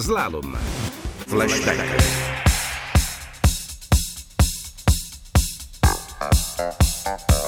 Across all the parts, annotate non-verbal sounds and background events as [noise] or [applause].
Slalom. Flashback. Se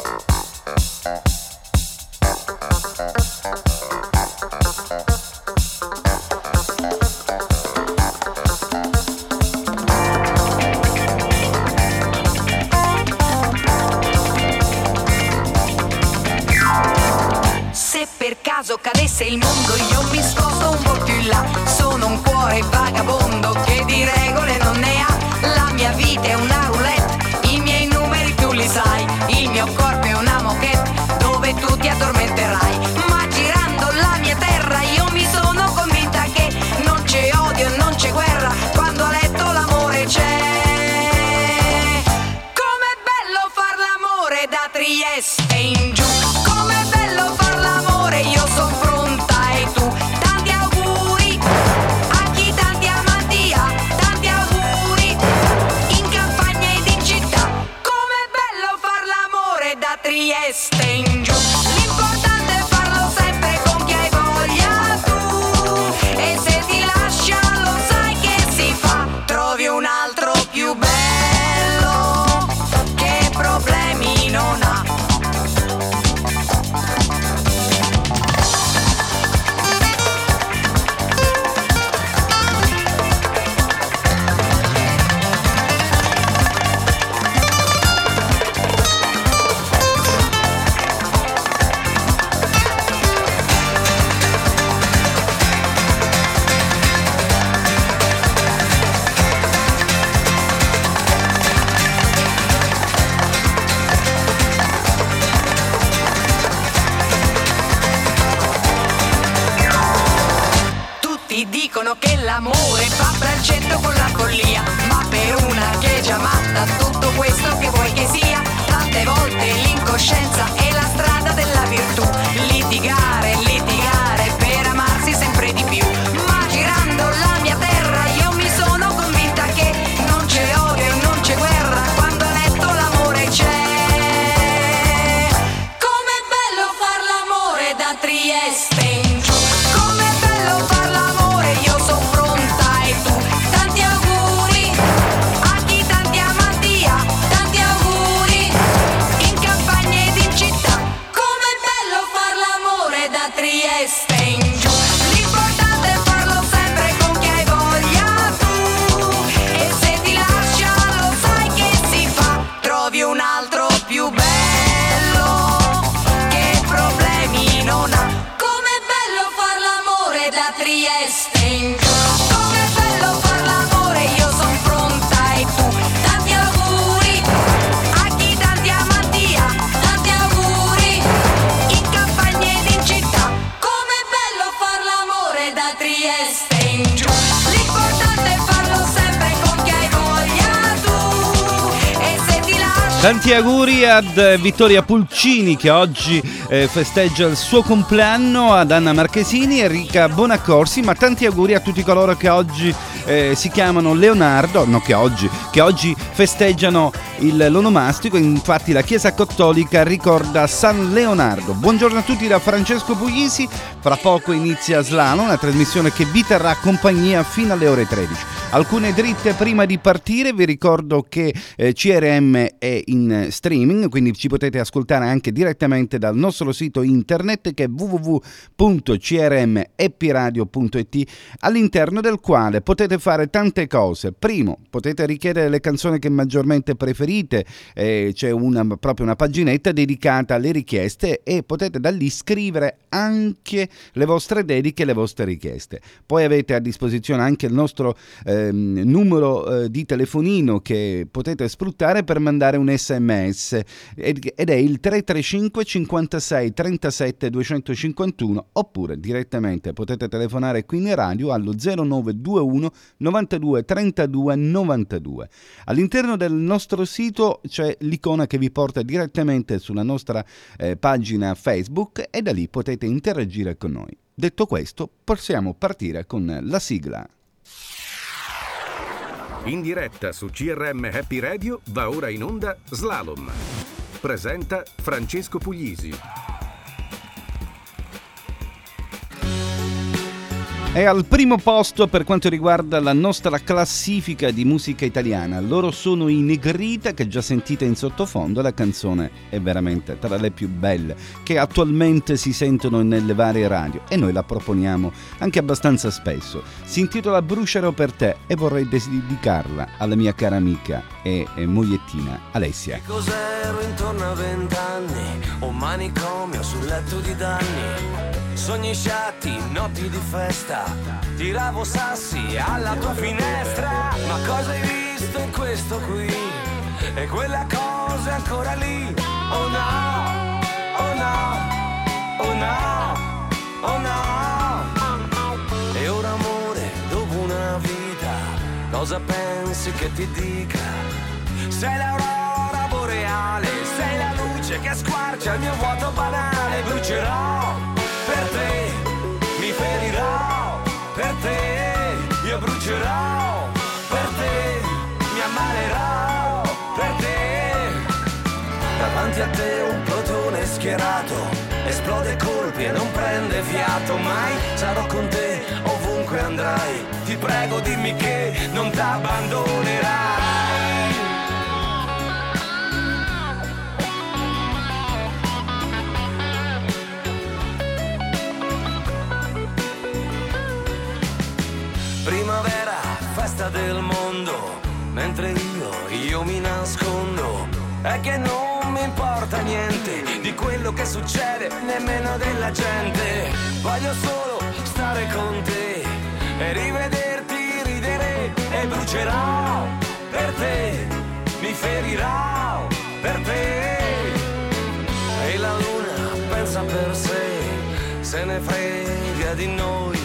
auguri ad eh, Vittoria Pulcini che oggi eh, festeggia il suo compleanno, ad Anna Marchesini Enrica Bonaccorsi, ma tanti auguri a tutti coloro che oggi eh, si chiamano Leonardo, no che oggi, che oggi festeggiano il, l'onomastico, infatti la Chiesa Cattolica ricorda San Leonardo. Buongiorno a tutti da Francesco Puglisi, fra poco inizia Slalom, una trasmissione che vi terrà compagnia fino alle ore 13. Alcune dritte prima di partire, vi ricordo che eh, CRM è in streaming, quindi ci potete ascoltare anche direttamente dal nostro sito internet che è www.crmepiradio.it all'interno del quale potete fare tante cose. Primo, potete richiedere le canzoni che maggiormente preferite, eh, c'è una, proprio una paginetta dedicata alle richieste e potete da lì scrivere anche le vostre dediche e le vostre richieste. Poi avete a disposizione anche il nostro ehm, numero eh, di telefonino che potete sfruttare per mandare un sms ed è il 335 56 37 251 oppure direttamente potete telefonare qui in radio allo 0921 92 32 92. All'interno del nostro sito c'è l'icona che vi porta direttamente sulla nostra eh, pagina Facebook e da lì potete interagire con noi. Detto questo, possiamo partire con la sigla. In diretta su CRM Happy Radio va ora in onda Slalom. Presenta Francesco Puglisi. È al primo posto per quanto riguarda la nostra classifica di musica italiana. Loro sono i Negrita che già sentite in sottofondo. La canzone è veramente tra le più belle che attualmente si sentono nelle varie radio e noi la proponiamo anche abbastanza spesso. Si intitola Brucerò per te e vorrei dedicarla alla mia cara amica e, e mogliettina Alessia. Che cos'ero intorno a vent'anni? Un manicomio sul letto di danni Sogni sciatti, notti di festa. Tiravo sassi alla tua finestra. Ma cosa hai visto in questo qui? E quella cosa è ancora lì. Oh no, oh no, oh no, oh no. E ora amore, dopo una vita Cosa pensi che ti dica? Sei l'aurora boreale Sei la luce che squarcia il mio vuoto banale. Brucerò te, io brucerò per te, mi ammalerò per te. Davanti a te un plotone schierato, esplode colpi e non prende fiato, mai sarò con te ovunque andrai. Ti prego dimmi che non t'abbandonerai. È che non mi importa niente di quello che succede, nemmeno della gente. Voglio solo stare con te e rivederti ridere e brucerò per te, mi ferirò per te. E la luna pensa per sé, se ne frega di noi.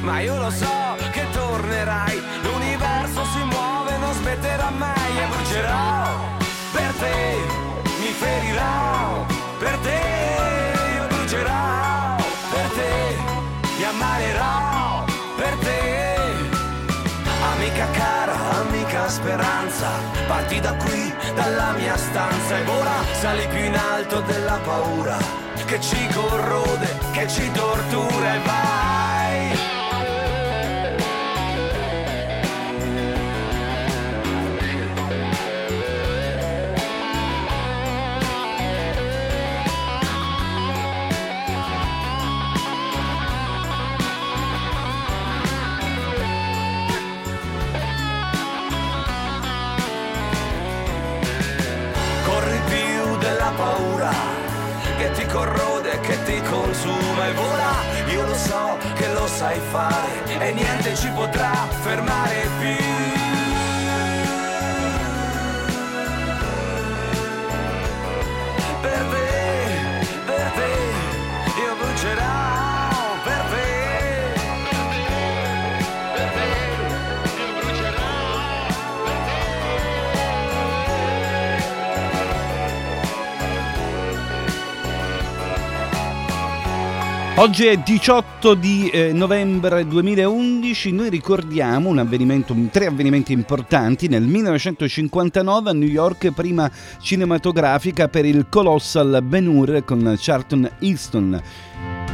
Ma io lo so che tornerai, l'universo si muove, non smetterà mai e brucerò te, mi ferirò per te, io brucerò per te, mi ammalerò per te. Amica cara, amica speranza, parti da qui, dalla mia stanza e ora sali più in alto della paura che ci corrode, che ci tortura e vai. Sai fare e niente ci potrà fermare più. Oggi è 18 di eh, novembre 2011, noi ricordiamo tre avvenimenti importanti. Nel 1959 a New York, prima cinematografica per il Colossal Ben Hur con Charlton Heston.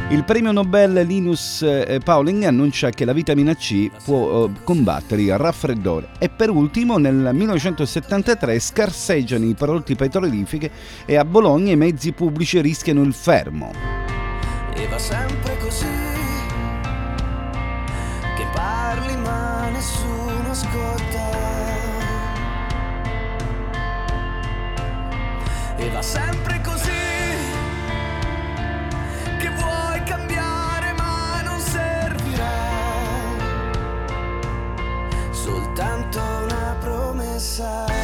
Il premio Nobel Linus eh, Pauling annuncia che la vitamina C può eh, combattere il raffreddore. E per ultimo, nel 1973 scarseggiano i prodotti petroliferi e a Bologna i mezzi pubblici rischiano il fermo. E va sempre così. Che parli ma nessuno ascolta. E va sempre così. Che vuoi cambiare ma non servirà. Soltanto una promessa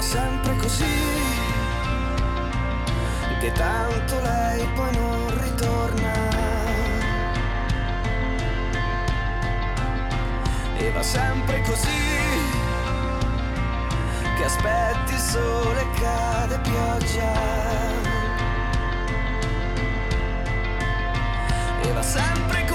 è sempre così, che tanto lei poi non ritorna. E va sempre così, che aspetti il sole e cade pioggia. E va sempre così.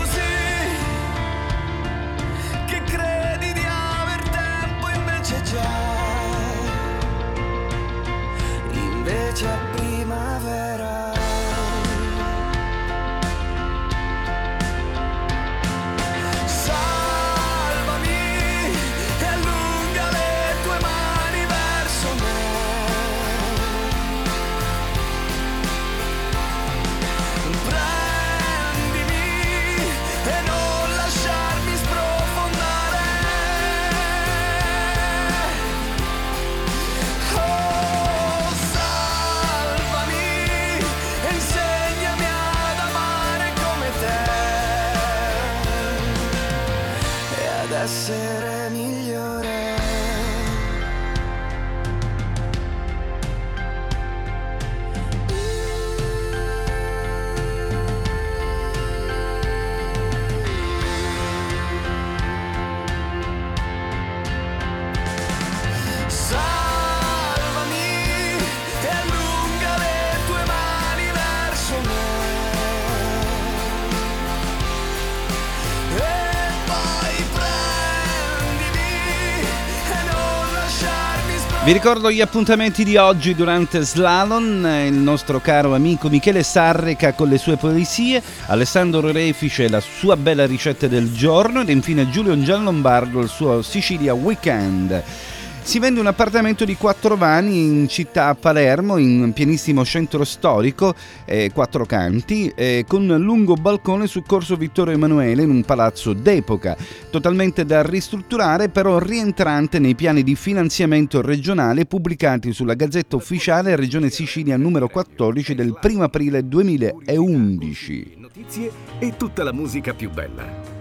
Vi ricordo gli appuntamenti di oggi durante Slalom, il nostro caro amico Michele Sarrica con le sue poesie, Alessandro Refice la sua bella ricetta del giorno ed infine Giulio Gianlombardo il suo Sicilia Weekend. Si vende un appartamento di quattro vani in città a Palermo, in pienissimo centro storico, eh, quattro canti, eh, con un lungo balcone su Corso Vittorio Emanuele in un palazzo d'epoca, totalmente da ristrutturare però rientrante nei piani di finanziamento regionale pubblicati sulla Gazzetta Ufficiale Regione Sicilia numero 14 del 1 aprile 2011. Notizie e tutta la musica più bella.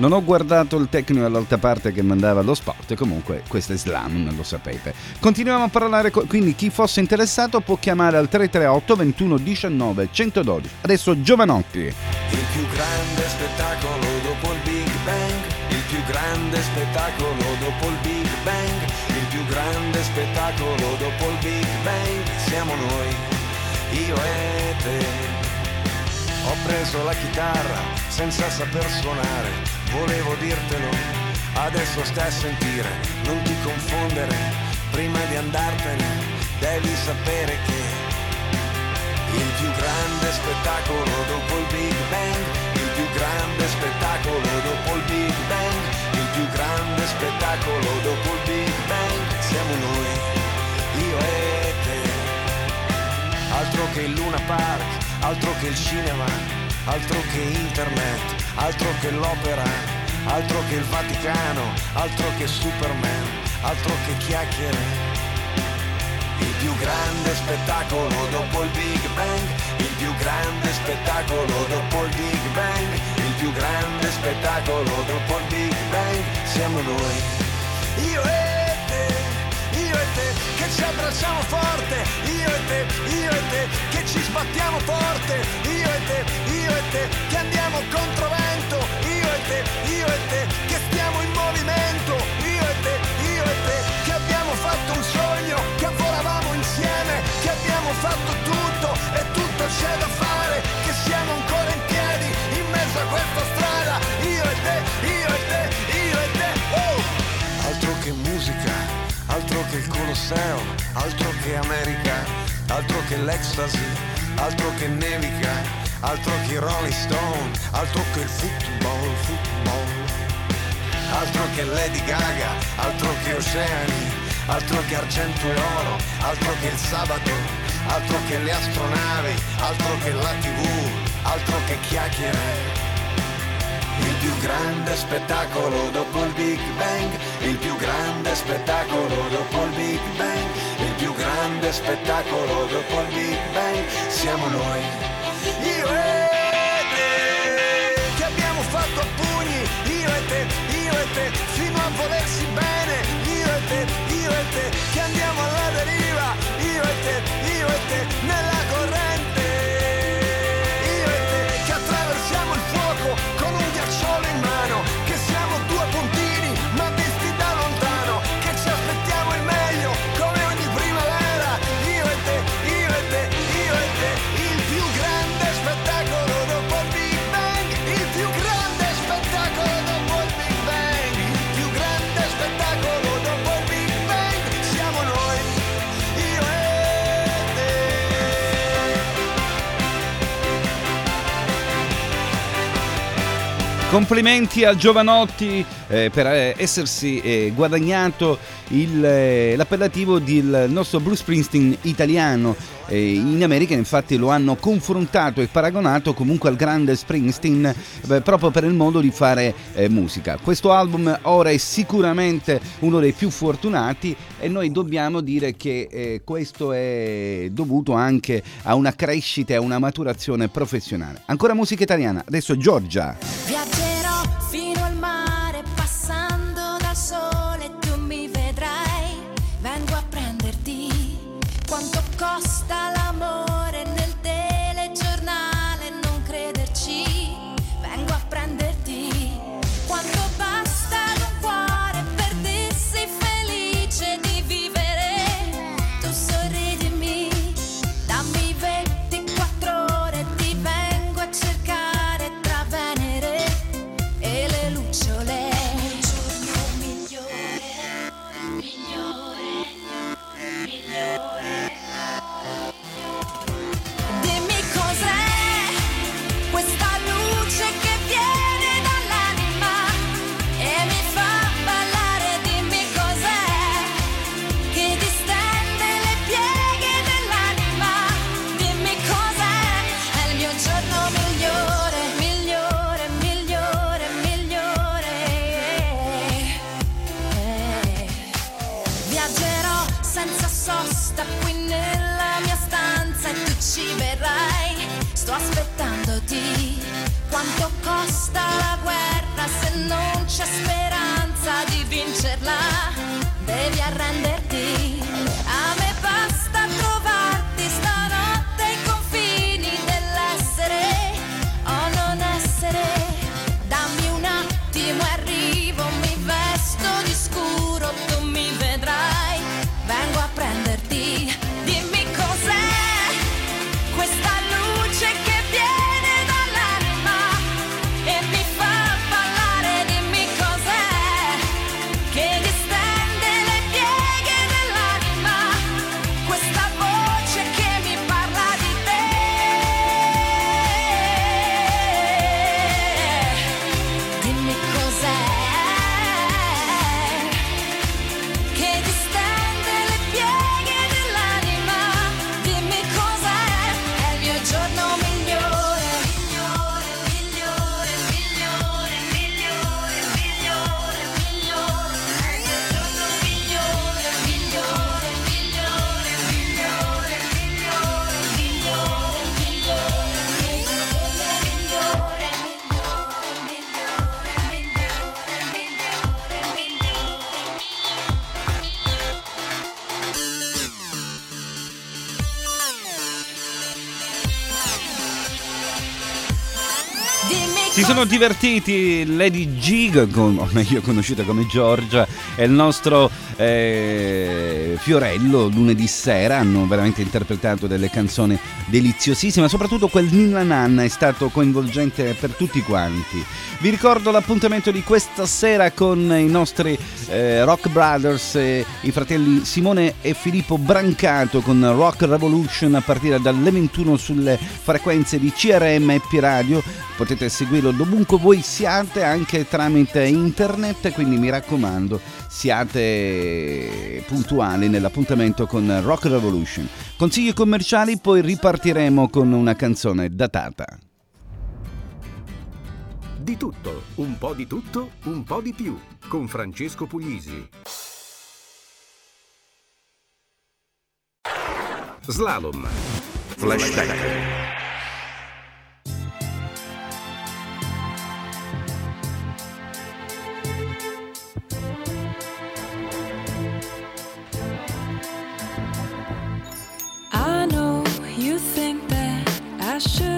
Non ho guardato il tecnico all'alta parte che mandava lo spot, comunque questo è slam, lo sapete. Continuiamo a parlare, co- quindi chi fosse interessato può chiamare al 338 21 19 112. Adesso Giovanotti. Il più grande spettacolo dopo il Big Bang, il più grande spettacolo dopo il Big Bang, il più grande spettacolo dopo il Big Bang, siamo noi, io e te. Ho preso la chitarra senza saper suonare, volevo dirtelo, adesso stai a sentire, non ti confondere, prima di andartene devi sapere che il più grande spettacolo dopo il Big Bang, il più grande spettacolo dopo il Big Bang, il più grande spettacolo dopo il Big Bang, siamo noi, io e te. Altro che il Luna Park, altro che il cinema, altro che internet, altro che l'opera, altro che il Vaticano, altro che Superman, altro che chiacchiere. Il più grande spettacolo dopo il Big Bang, il più grande spettacolo dopo il Big Bang, il più grande spettacolo dopo il Big Bang, siamo noi. Io e te, io e te, ci abbracciamo forte, io e te, io e te, che ci sbattiamo forte, io e te, io e te, che andiamo controvento, io e te, io e te, che stiamo in movimento, io e te, io e te, che abbiamo fatto un sogno, che volavamo insieme, che abbiamo fatto tutto e tutto c'è da fare, che il Colosseo, altro che America, altro che l'ecstasy, altro che nevica, altro che Rolling Stone, altro che il football, football. Altro che Lady Gaga, altro che oceani, altro che argento e oro, altro che il sabato, altro che le astronavi, altro che la tv, altro che chiacchiere. Il più grande spettacolo dopo il Big Bang, il più grande spettacolo dopo il Big Bang, il più grande spettacolo dopo il Big Bang, siamo noi. Io e te, che abbiamo fatto a pugni, io e te, io e te, fino a volersi bene, Complimenti a Giovanotti eh, per eh, essersi eh, guadagnato il, eh, l'appellativo del nostro Bruce Springsteen italiano. Eh, in America infatti lo hanno confrontato e paragonato comunque al grande Springsteen eh, proprio per il modo di fare musica. Questo album ora è sicuramente uno dei più fortunati e noi dobbiamo dire che questo è dovuto anche a una crescita e a una maturazione professionale. Ancora musica italiana, adesso Giorgia. Viaggio Si sono divertiti. Lady G, o meglio conosciuta come Giorgia, e il nostro eh, Fiorello lunedì sera. Hanno veramente interpretato delle canzoni deliziosissime, soprattutto quel Nilla Nanna è stato coinvolgente per tutti quanti. Vi ricordo l'appuntamento di questa sera con i nostri eh, Rock Brothers, eh, i fratelli Simone e Filippo Brancato con Rock Revolution a partire dalle 21 sulle frequenze di CRM e P Radio. Potete seguirlo dovunque voi siate anche tramite internet, quindi mi raccomando siate puntuali nell'appuntamento con Rock Revolution. Consigli commerciali, poi ripartiremo con una canzone datata. Di tutto, un po' di tutto, un po' di più, con Francesco Puglisi. Slalom. Flashback. should.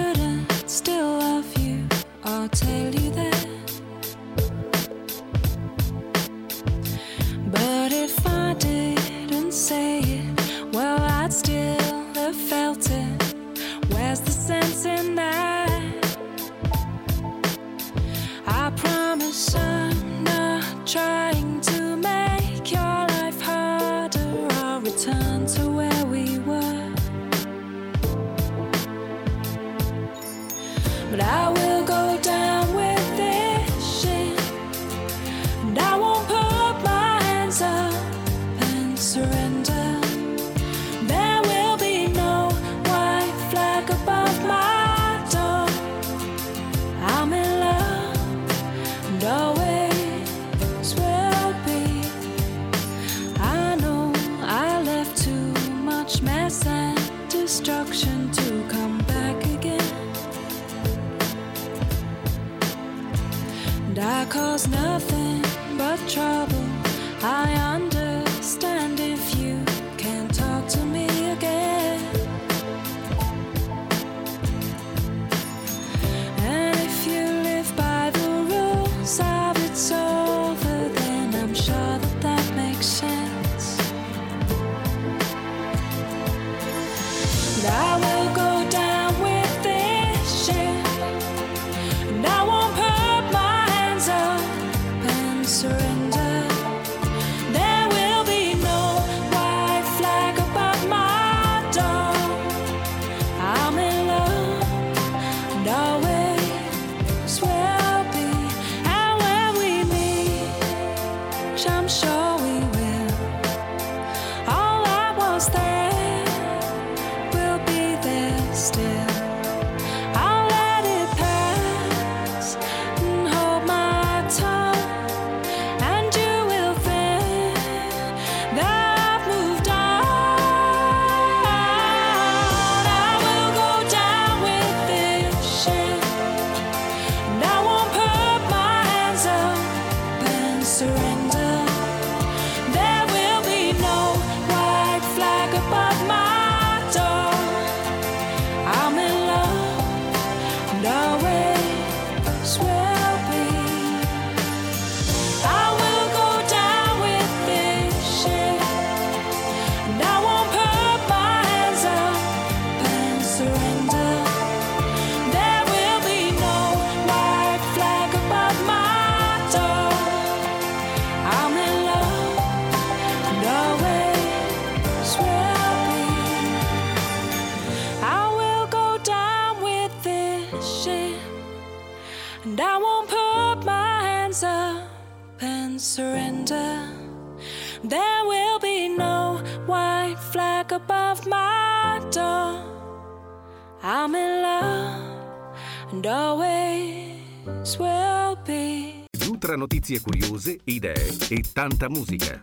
Notizie curiose, idee e tanta musica.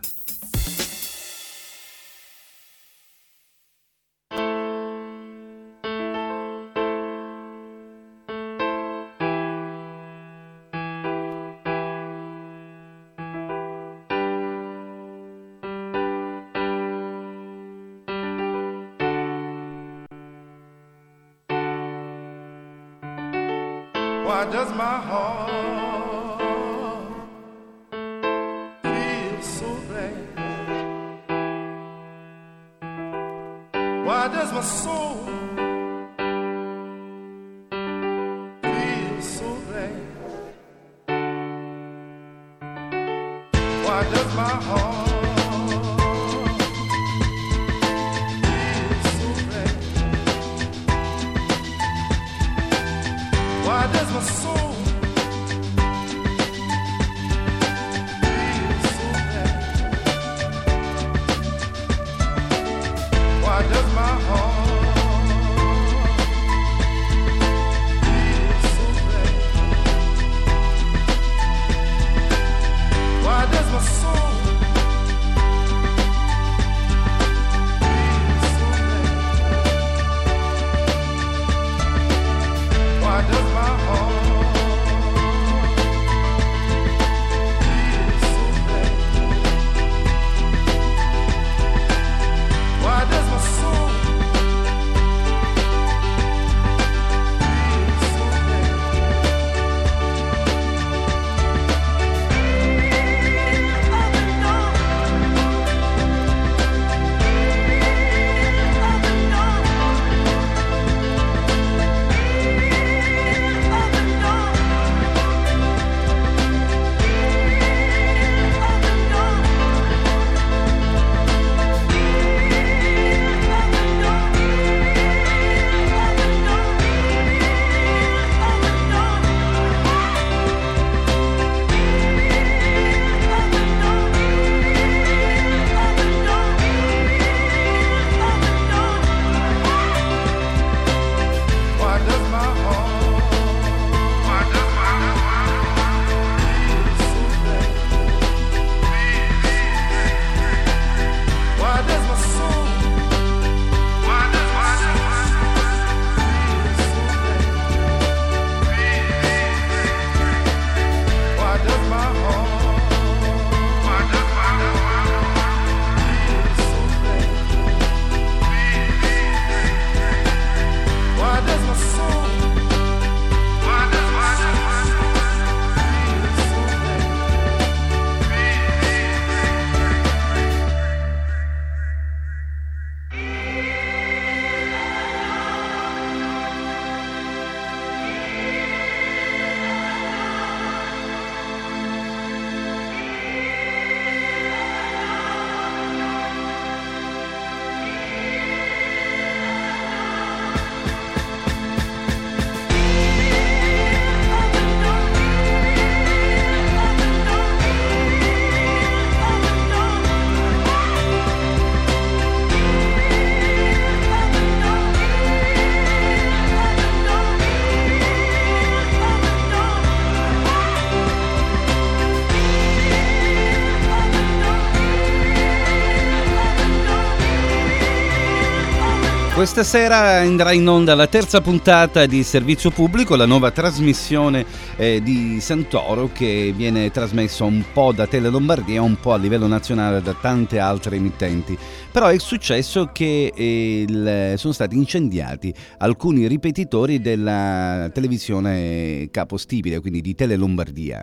Questa sera andrà in onda la terza puntata di Servizio Pubblico, la nuova trasmissione eh, di Santoro che viene trasmessa un po' da Tele Lombardia un po' a livello nazionale da tante altre emittenti. Però è successo che eh, il- sono stati incendiati alcuni ripetitori della televisione capostipite, quindi di Tele Lombardia.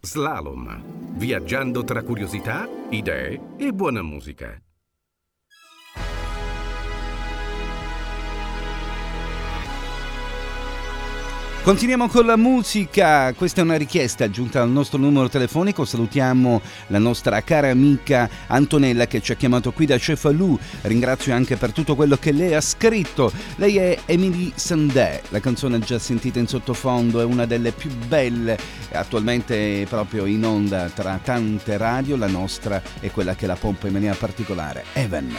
Slalom. Viaggiando tra curiosità, idee e buona musica. Continuiamo con la musica, questa è una richiesta giunta al nostro numero telefonico, salutiamo la nostra cara amica Antonella che ci ha chiamato qui da Cefalù, ringrazio anche per tutto quello che lei ha scritto, lei è Emily Sandé, la canzone già sentita in sottofondo è una delle più belle. Attualmente proprio in onda tra tante radio, la nostra è quella che la pompa in maniera particolare, Evan.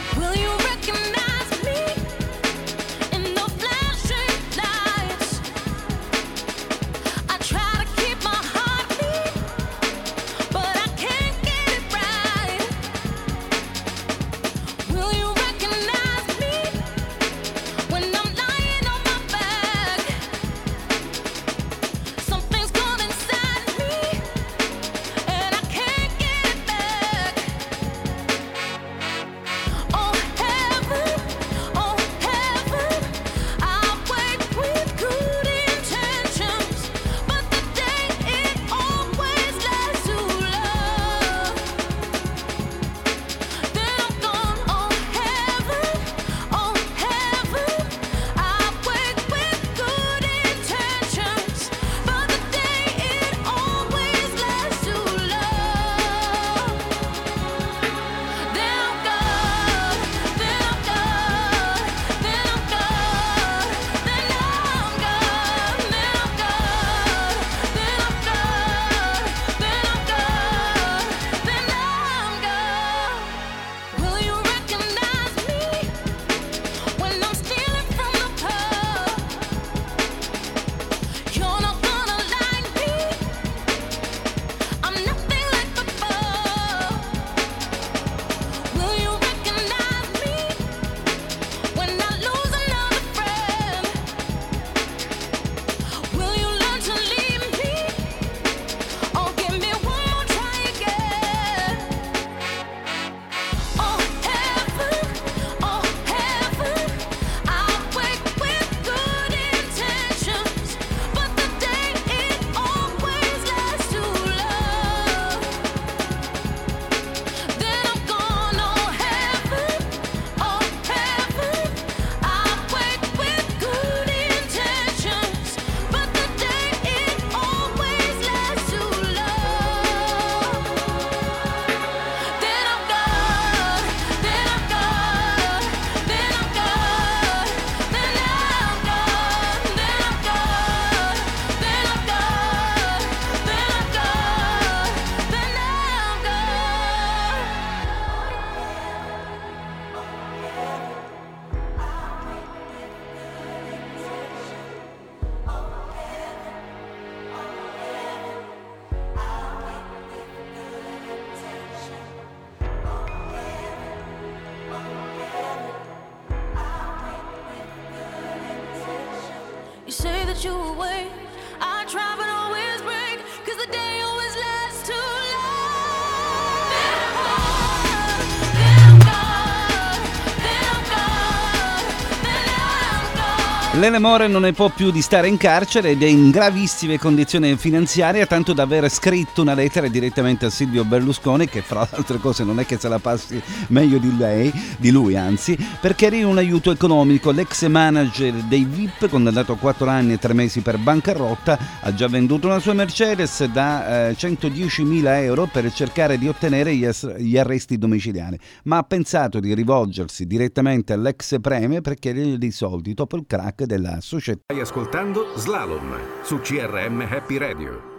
Lele More non ne può più di stare in carcere ed è in gravissime condizioni finanziarie, tanto da aver scritto una lettera direttamente a Silvio Berlusconi, che fra le altre cose non è che se la passi meglio di lei, di lui anzi, per chiarire un aiuto economico. L'ex manager dei VIP, condannato a 4 anni e 3 mesi per bancarotta, ha già venduto una sua Mercedes da eh, 110.000 euro per cercare di ottenere gli, as- gli arresti domiciliari, ma ha pensato di rivolgersi direttamente all'ex premio per chiedergli dei soldi dopo il crack della società. Stai ascoltando Slalom su CRM Happy Radio.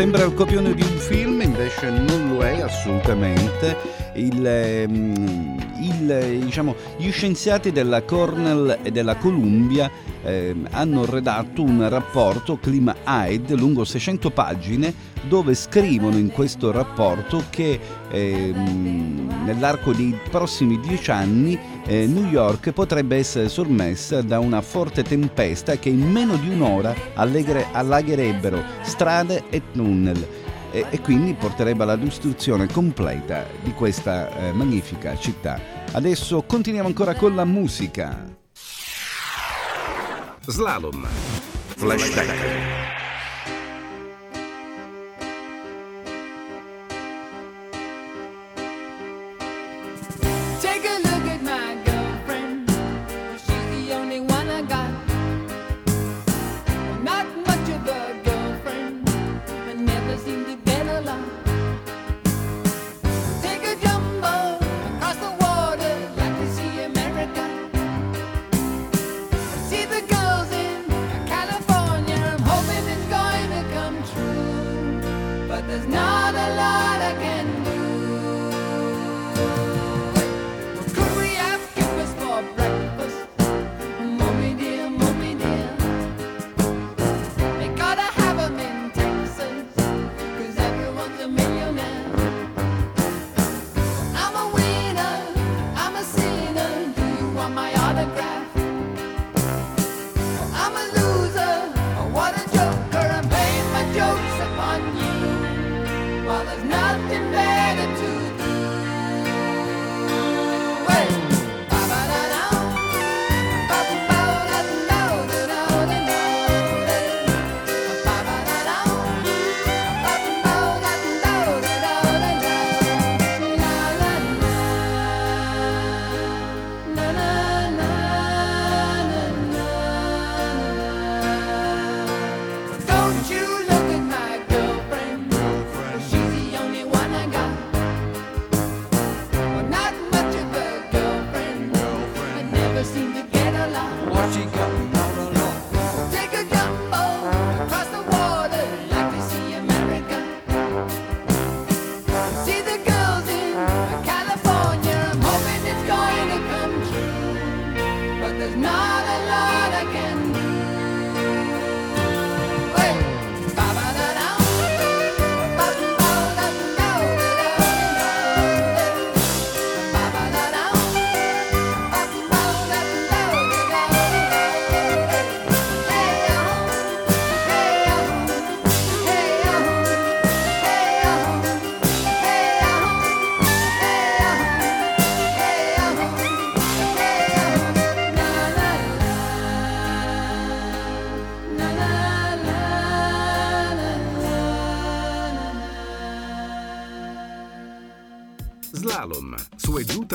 Sembra il copione di un film, invece non lo è assolutamente. Il, ehm, il, diciamo, gli scienziati della Cornell e della Columbia eh, hanno redatto un rapporto Clima-AID lungo 600 pagine dove scrivono in questo rapporto che eh, nell'arco dei prossimi 10 anni eh, New York potrebbe essere sormessa da una forte tempesta che in meno di un'ora allegre, allagherebbero strade e tunnel e, e, quindi porterebbe alla distruzione completa di questa eh, magnifica città. Adesso continuiamo ancora con la musica. Slalom. Flashback.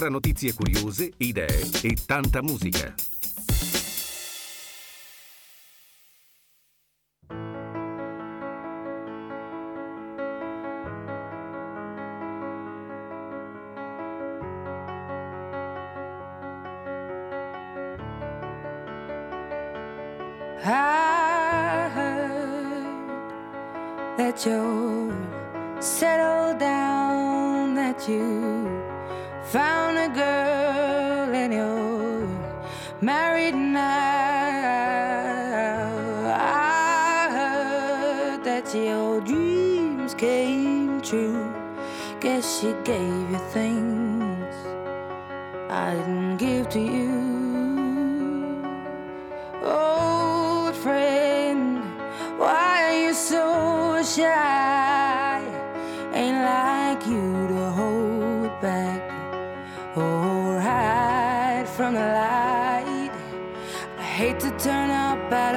Tra notizie curiose, idee e tanta musica.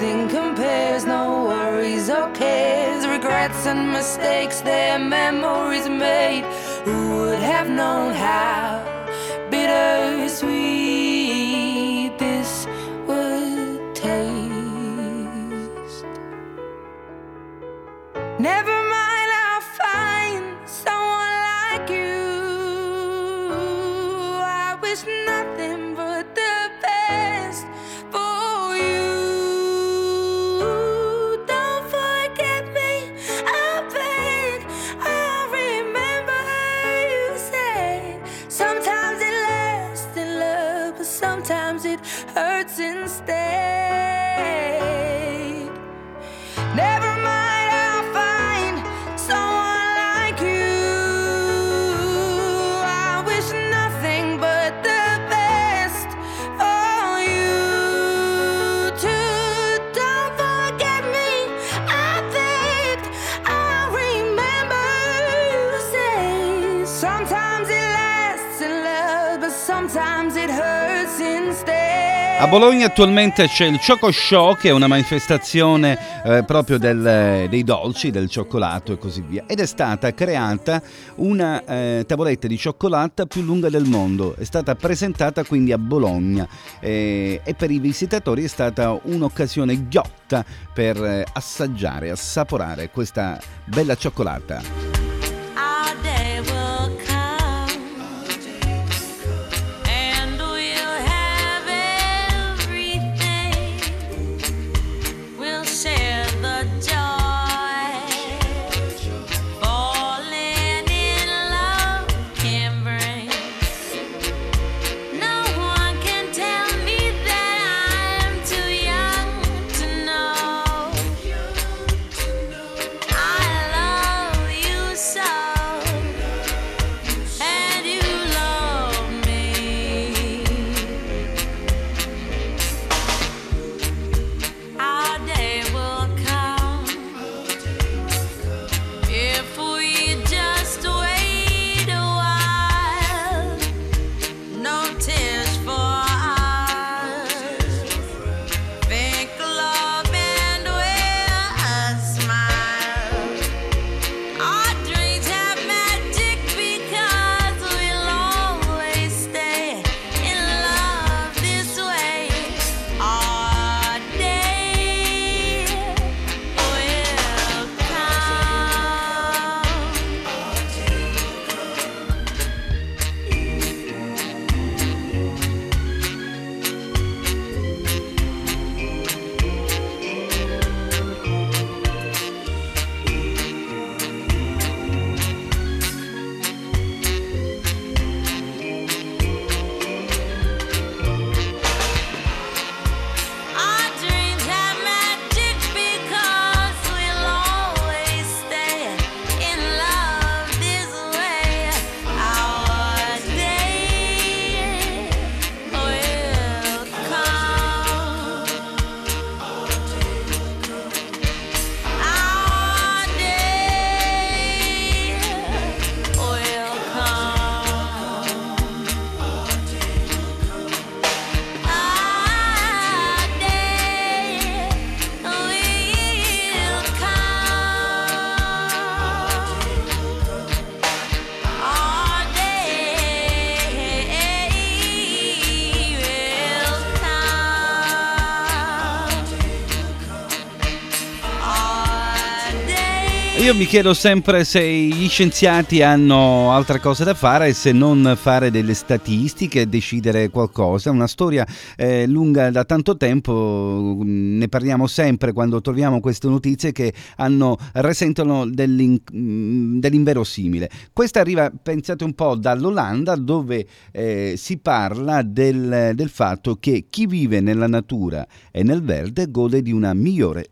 Nothing compares, no worries or cares, regrets and mistakes, their memories made. Who would have known how bittersweet this would taste? Never A Bologna attualmente c'è il Choco Show che è una manifestazione eh, proprio del- dei dolci, del cioccolato e così via ed è stata creata una eh, tavoletta di cioccolata più lunga del mondo, è stata presentata quindi a Bologna eh, e per i visitatori è stata un'occasione ghiotta per eh, assaggiare, assaporare questa bella cioccolata. Io mi chiedo sempre se gli scienziati hanno altre cose da fare se non fare delle statistiche e decidere qualcosa. Una storia eh, lunga da tanto tempo, ne parliamo sempre quando troviamo queste notizie che hanno, resentono dell'in- mm, dell'inverosimile. Questa arriva, pensate un po', dall'Olanda dove eh, si parla del, del fatto che chi vive nella natura e nel verde gode di una migliore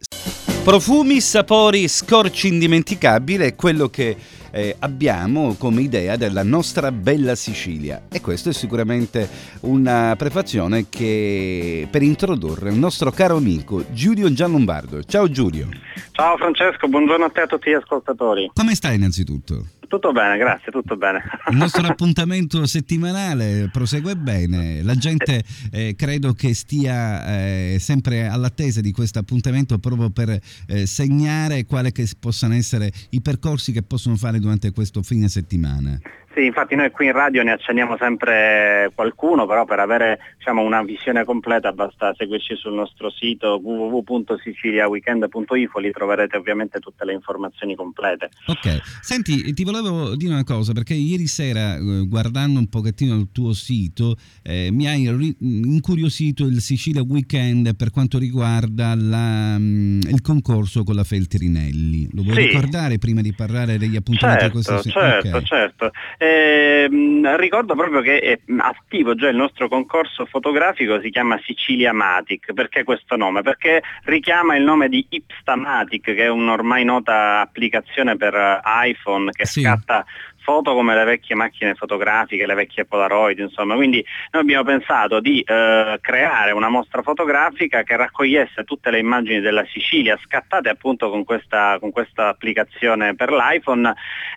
Profumi, sapori, scorci indimenticabili è quello che eh, abbiamo come idea della nostra bella Sicilia e questo è sicuramente una prefazione che per introdurre il nostro caro amico Giulio Gianlombardo. Ciao Giulio. Ciao Francesco, buongiorno a te e a tutti gli ascoltatori. Come stai innanzitutto? Tutto bene, grazie, tutto bene. Il nostro [laughs] appuntamento settimanale prosegue bene, la gente eh, credo che stia eh, sempre all'attesa di questo appuntamento proprio per eh, segnare quali che possano essere i percorsi che possono fare durante questo fine settimana. Sì, infatti noi qui in radio ne accenniamo sempre qualcuno, però per avere diciamo, una visione completa basta seguirci sul nostro sito www.siciliaweekend.info, lì troverete ovviamente tutte le informazioni complete. Ok, senti, ti volevo dire una cosa, perché ieri sera eh, guardando un pochettino il tuo sito eh, mi hai ri- incuriosito il Sicilia Weekend per quanto riguarda la, mm, il concorso con la Feltrinelli. Lo vuoi Sì. ricordare prima di parlare degli appuntamenti Certo, questa se- certo. Ehm, ricordo proprio che è attivo già il nostro concorso fotografico, si chiama Sicilia Matic. Perché questo nome? Perché richiama il nome di Ipstamatic, che è un'ormai nota applicazione per eh, iPhone che Sì. scatta foto come le vecchie macchine fotografiche, le vecchie Polaroid, insomma. Quindi noi abbiamo pensato di eh, creare una mostra fotografica che raccogliesse tutte le immagini della Sicilia scattate appunto con questa, con questa applicazione per l'iPhone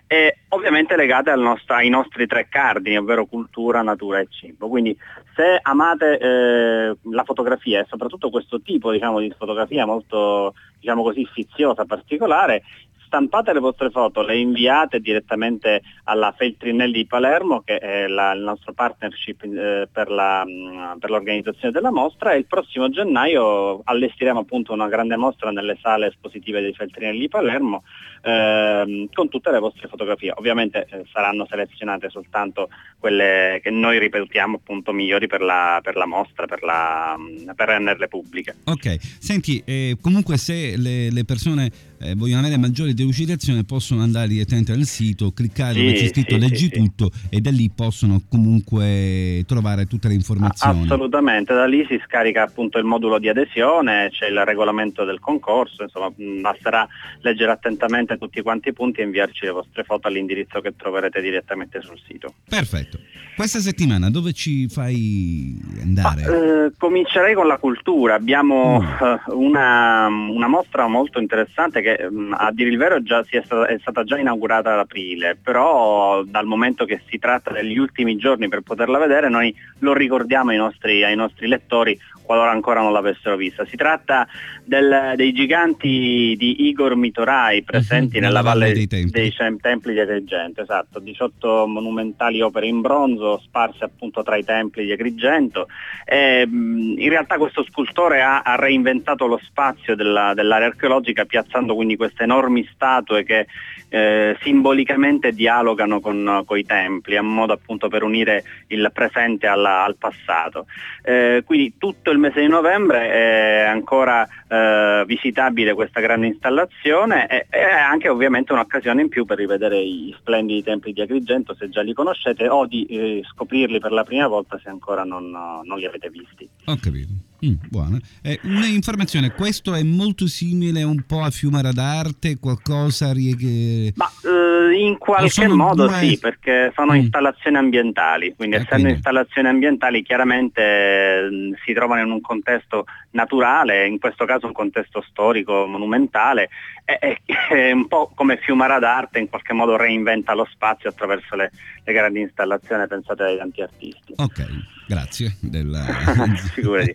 e ovviamente legate nostro- ai nostri tre cardini, ovvero cultura, natura e cibo. Quindi se amate eh, la fotografia e soprattutto questo tipo diciamo, di fotografia molto diciamo così, fiziosa, particolare, stampate le vostre foto, le inviate direttamente alla Feltrinelli di Palermo, che è la- il nostro partnership eh, per, la, mh, per l'organizzazione della mostra, e il prossimo gennaio allestiremo appunto una grande mostra nelle sale espositive dei Feltrinelli di Palermo ehm, con tutte le vostre fotografie. Ovviamente eh, saranno selezionate soltanto quelle che noi ripetiamo appunto migliori per la, per la mostra, per, mh, per renderle pubbliche. Ok, senti, eh, comunque se le, le persone eh, vogliono avere maggiore delucidazione possono andare direttamente al sito, cliccare dove Sì, c'è scritto sì, leggi sì, tutto e da lì possono comunque trovare tutte le informazioni. Assolutamente, da lì si scarica appunto il modulo di adesione, c'è il regolamento del concorso, insomma mh, basterà leggere attentamente tutti quanti i punti e inviarci le vostre foto all'indirizzo che troverete direttamente sul sito. Perfetto. Questa settimana dove ci fai andare? Eh, comincerei con la cultura, abbiamo Mm. eh, una, una mostra molto interessante che mh, a dire il vero già è, stata, è stata già inaugurata ad aprile, però dal momento che si tratta degli ultimi giorni per poterla vedere noi lo ricordiamo ai nostri, ai nostri lettori qualora ancora non l'avessero vista. Si tratta del- dei giganti di Igor Mitorai presenti Mhm, nella nella Valle dei Templi. dei Templi di Agrigento, esatto, 18 monumentali opere in bronzo sparse appunto tra i templi di Agrigento. E, mh, in realtà questo scultore ha, ha reinventato lo spazio della- dell'area archeologica piazzando quindi queste enormi statue che eh, simbolicamente dialogano con, con i templi, a modo appunto per unire il presente alla- al passato. Eh, quindi tutto il mese di novembre è ancora eh, visitabile questa grande installazione e è anche ovviamente un'occasione in più per rivedere i splendidi templi di Agrigento se già li conoscete o di eh, scoprirli per la prima volta se ancora non, non li avete visti. Ho capito. Mm, buono. Eh, un'informazione, questo è molto simile un po' a Fiumara d'Arte, qualcosa rie-. Ma eh, in qualche modo due- sì, perché sono Mm. installazioni ambientali, quindi Eh, essendo quindi- installazioni ambientali chiaramente eh, si trovano in un contesto naturale, in questo caso un contesto storico, monumentale, e- [laughs] è un po' come Fiumara d'Arte in qualche modo reinventa lo spazio attraverso le, le grandi installazioni pensate dai tanti artisti. Ok, grazie. Della... [laughs] [laughs] Figurati.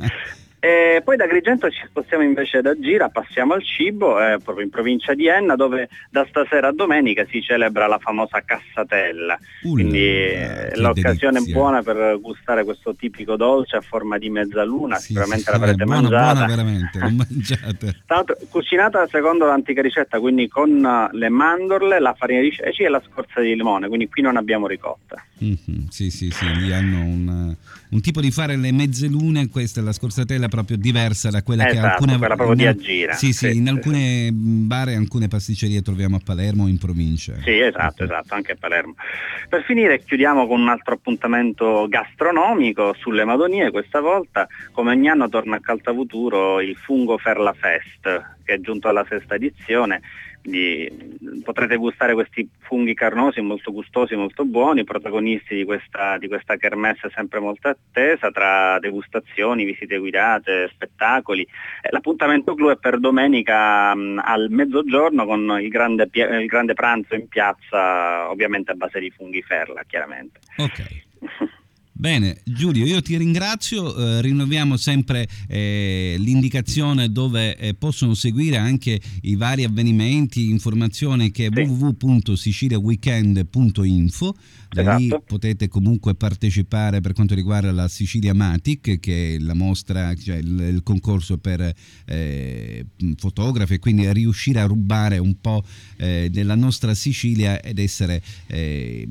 E poi da Agrigento ci spostiamo invece da Gira, passiamo al cibo, eh, proprio in provincia di Enna, dove da stasera a domenica si celebra la famosa cassatella. Quindi eh, l'occasione delizia. buona per gustare questo tipico dolce a forma di mezzaluna, Sì, sicuramente sì, l'avrete buona, mangiata. buona veramente, l'ho [laughs] mangiata. L'altro, cucinata secondo l'antica ricetta, quindi con eh, le mandorle, la farina di ceci e la scorza di limone, quindi qui non abbiamo ricotta. Mhm, Sì, sì, sì, lì hanno un, un tipo di fare le mezze lune, questa è la scorzatella proprio diversa da quella che Esatto, alcune quella proprio di in- Agira. Sì, sì, Sì, in sì, alcune bar e alcune pasticcerie troviamo a Palermo o in provincia. Sì, esatto, esatto, anche a Palermo. Per finire chiudiamo con un altro appuntamento gastronomico sulle Madonie, questa volta come ogni anno torna a Caltavuturo il Fungo Ferla Fest, che è giunto alla sesta edizione. Quindi potrete gustare questi funghi carnosi molto gustosi, molto buoni, protagonisti di questa, di questa kermesse sempre molto attesa tra degustazioni, visite guidate, spettacoli. Eh, L'appuntamento clou è per domenica mh, al mezzogiorno con il grande, il grande pranzo in piazza, ovviamente a base di funghi ferla, chiaramente. Ok. [laughs] Bene, Giulio, io ti ringrazio, eh, rinnoviamo sempre eh, l'indicazione dove eh, possono seguire anche i vari avvenimenti, informazioni che è www.siciliaweekend.info, da lì Esatto. potete comunque partecipare per quanto riguarda la Sicilia Matic, che è la mostra, cioè il, il concorso per eh, fotografi, e quindi riuscire a rubare un po' eh, della nostra Sicilia ed essere eh,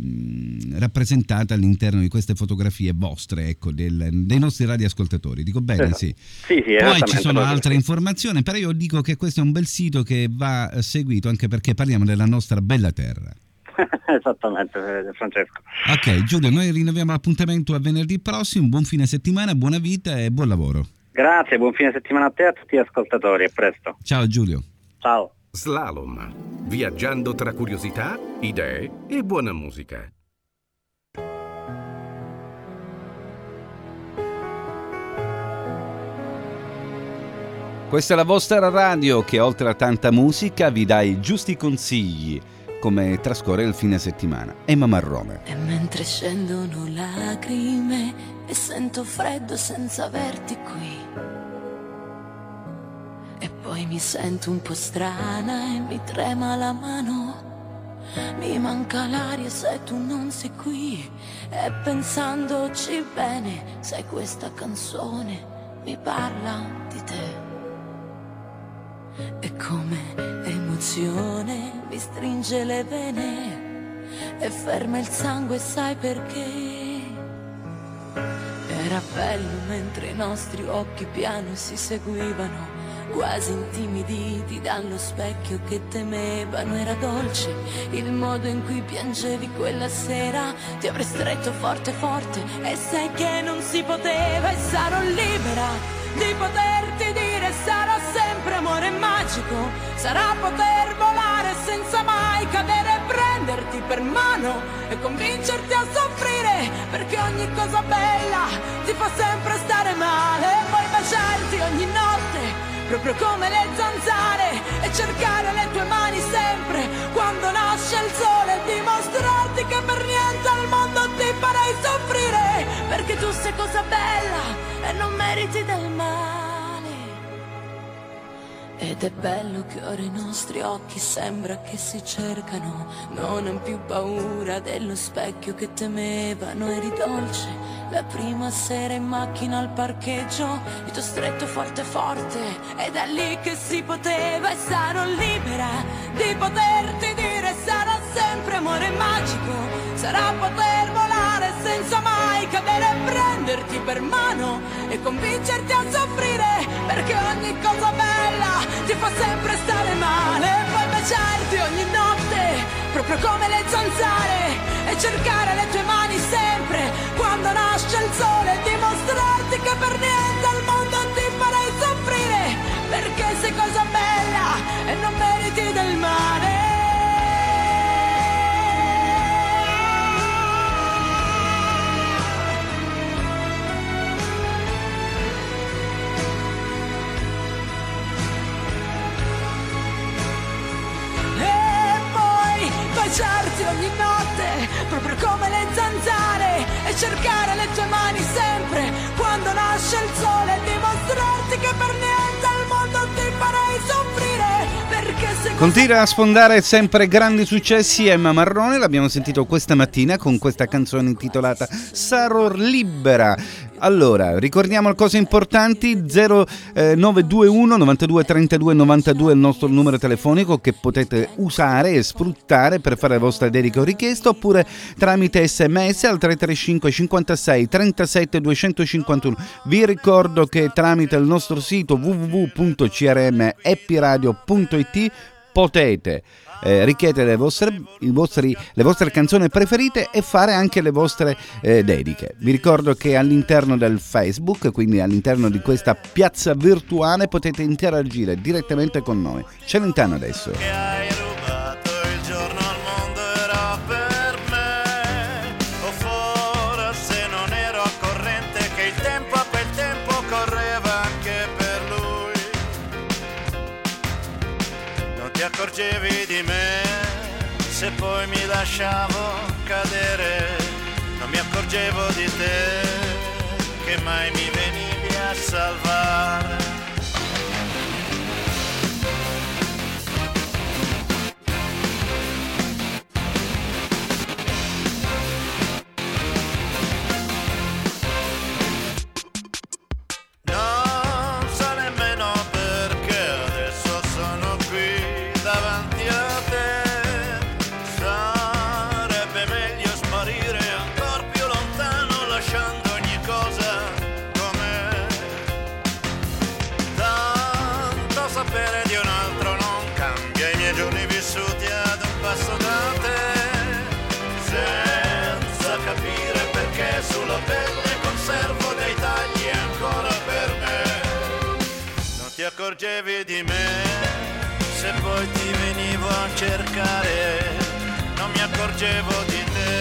rappresentata all'interno di queste fotografie vostre, ecco, del- dei nostri radioascoltatori. Dico bene, Esatto. sì. Sì, sì, Poi ci sono altre informazioni, però io dico che questo è un bel sito che va eh, seguito anche perché parliamo della nostra bella terra. [laughs] Esattamente, eh, Francesco. Ok, Giulio, noi rinnoviamo l'appuntamento a venerdì prossimo. Buon fine settimana, buona vita e buon lavoro. Grazie, buon fine settimana a te e a tutti gli ascoltatori, a presto. Ciao Giulio. Ciao. Slalom. Viaggiando tra curiosità, idee e buona musica. Questa è la vostra radio che oltre a tanta musica vi dà i giusti consigli come trascorre il fine settimana. Emma Marrone. E mentre scendono lacrime e sento freddo senza averti qui. E poi mi sento un po' strana e mi trema la mano. Mi manca l'aria se tu non sei qui. E pensandoci bene, sai questa canzone mi parla di te. E come emozione mi stringe le vene e ferma il sangue, sai perché? Era bello mentre i nostri occhi piano si seguivano, quasi intimiditi dallo specchio che temevano. Era dolce il modo in cui piangevi quella sera, ti avrei stretto forte forte e sai che non si poteva e sarò libera di poterti dire sarà sempre amore magico, sarà poter volare senza mai cadere e prenderti per mano e convincerti a soffrire perché ogni cosa bella ti fa sempre stare male e poi baciarti ogni notte proprio come le zanzare e cercare le tue mani sempre. Quando nasce il sole dimostrarti che per niente al mondo ti farei soffrire perché tu sei cosa bella e non meriti del male ed è bello che ora i nostri occhi sembra che si cercano, non han più paura dello specchio che temevano, eri dolce la prima sera in macchina al parcheggio, io ti ho stretto forte forte ed è lì che si poteva e sarò libera di poterti dire sarà sempre amore magico, sarà poter volare senza mai cadere e prenderti per mano e convincerti a soffrire perché ogni cosa bella ti fa sempre stare male. Poi baciarti ogni notte proprio come le zanzare e cercare le tue mani sempre. Quando nasce il sole dimostrarti che per niente al mondo baciarti ogni notte, proprio come le zanzare, e cercare le tue mani sempre quando nasce il sole, e dimostrarti che per niente al mondo ti farei soffrire. Continua a sfondare sempre grandi successi Emma Marrone, l'abbiamo sentito questa mattina con questa canzone intitolata Saror Libera. Allora, ricordiamo cose importanti, 0921 92 32 92 è il nostro numero telefonico che potete usare e sfruttare per fare le vostre dediche o richieste oppure tramite sms al 335 56 37 251. Vi ricordo che tramite il nostro sito www.crmhappyradio.it potete eh, richiedere le vostre, vostri- le vostre canzoni preferite e fare anche le vostre eh, dediche. Vi ricordo che all'interno del Facebook, quindi all'interno di questa piazza virtuale, potete interagire direttamente con noi. Celentano adesso. Lasciavo cadere Non mi accorgevo di te Che mai mi venivi a salvare di me se poi ti venivo a cercare. Non mi accorgevo di te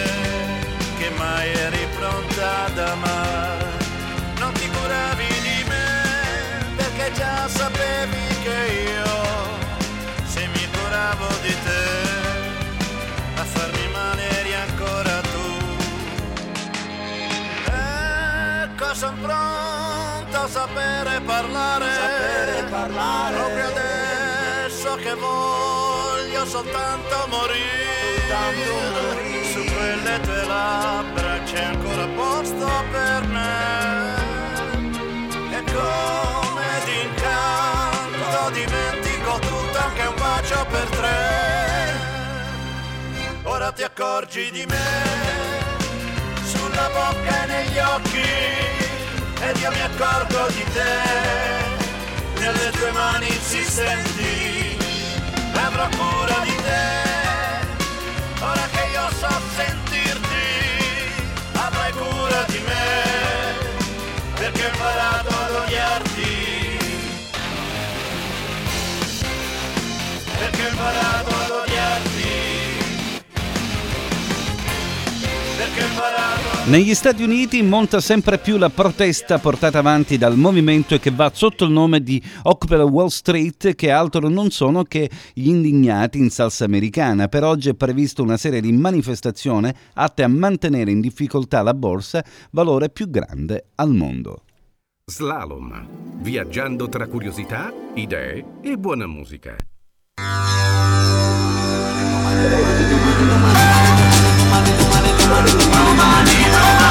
che mai eri pronta ad amare. Non ti curavi di me perché già sapevi che io se mi curavo di te a farmi male eri ancora tu. Ecco son pronto parlare. proprio adesso che voglio soltanto morire, su quelle tue labbra c'è ancora posto per me. E come d'incanto dimentico tutto anche un bacio per tre. Ora ti accorgi di me sulla bocca e negli occhi ed io mi accorgo di te nelle tue mani insistenti avrò cura di te. Ora che io so sentirti avrai cura di me perché ho imparato ad odiarti. Perché ho imparato ad odiarti. Perché ho imparato Negli Stati Uniti monta sempre più la protesta portata avanti dal movimento che va sotto il nome di Occupy Wall Street, che altro non sono che gli indignati in salsa americana. Per oggi è previsto una serie di manifestazioni atte a mantenere in difficoltà la borsa, valore più grande al mondo. Slalom. Viaggiando tra curiosità, idee e buona musica. money, no.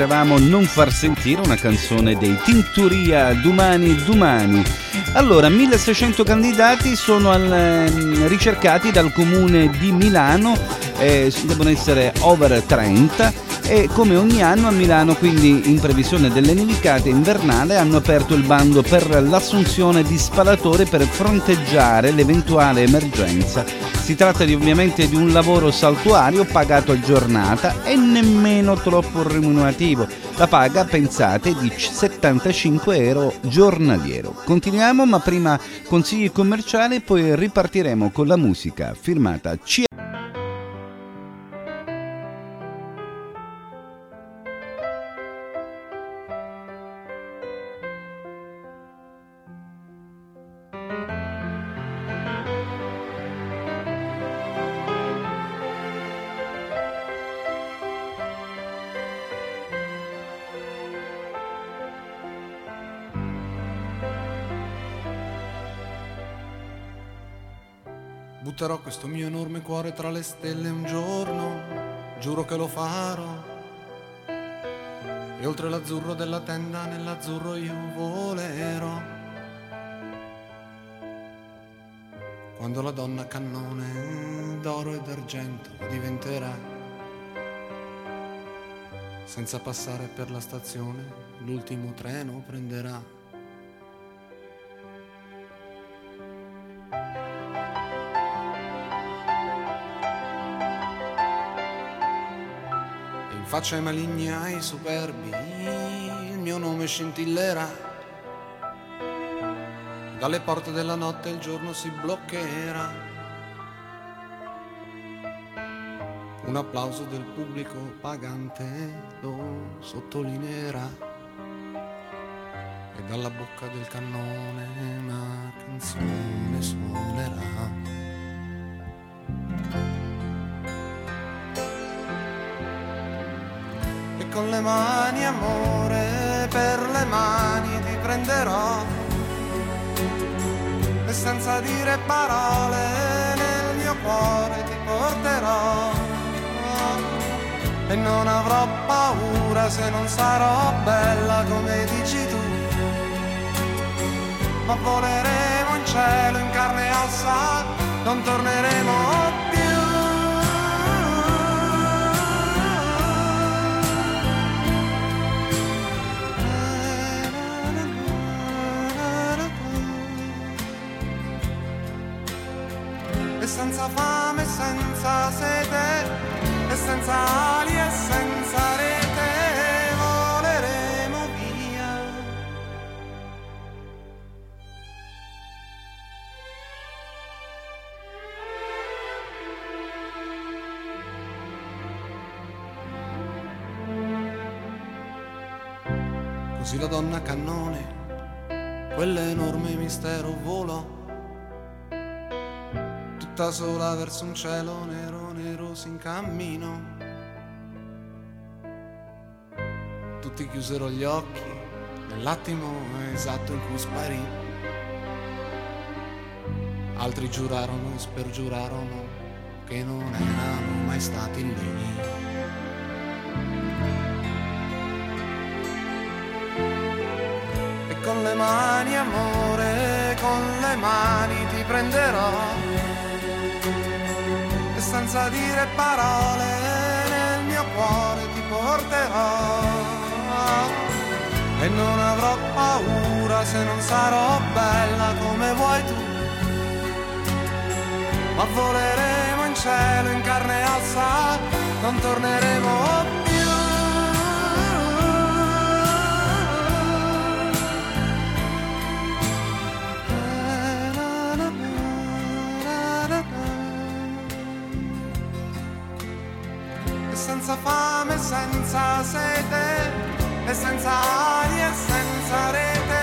Potevamo non far sentire una canzone dei Tinturia Dumani Dumani. Allora, 1600 candidati sono al- ehm, ricercati dal comune di Milano, eh, devono essere over 30 e come ogni anno a Milano, quindi in previsione delle nevicate invernali, hanno aperto il bando per l'assunzione di spalatori per fronteggiare l'eventuale emergenza. Si tratta di, ovviamente di un lavoro saltuario pagato a giornata e nemmeno troppo remunerativo. La paga, pensate, di 75 euro giornaliero. Continuiamo, ma prima consigli commerciali e poi ripartiremo con la musica firmata C. Butterò questo mio enorme cuore tra le stelle un giorno, giuro che lo farò. E oltre l'azzurro della tenda, nell'azzurro io volerò. Quando la donna cannone d'oro e d'argento diventerà, senza passare per la stazione, l'ultimo treno prenderà. Faccia ai maligni ai superbi il mio nome scintillerà. Dalle porte della notte il giorno si bloccherà. Un applauso del pubblico pagante lo sottolineerà. E dalla bocca del cannone una canzone suonerà. Le mani amore, per le mani ti prenderò. E senza dire parole nel mio cuore ti porterò. E non avrò paura se non sarò bella come dici tu. Ma voleremo in cielo in carne e ossa non torneremo più senza sete, e senza ali e senza rete voleremo via. Così la donna cannone, quell'enorme mistero volò tutta sola verso un cielo nero, nero si incammino. Tutti chiusero gli occhi nell'attimo esatto in cui sparì. Altri giurarono e spergiurarono che non erano mai stati lì. E con le mani amore, con le mani ti prenderò senza dire parole nel mio cuore ti porterò. E non avrò paura se non sarò bella come vuoi tu. Ma voleremo in cielo in carne e ossa non torneremo più senza fame, senza sete e senza aria senza rete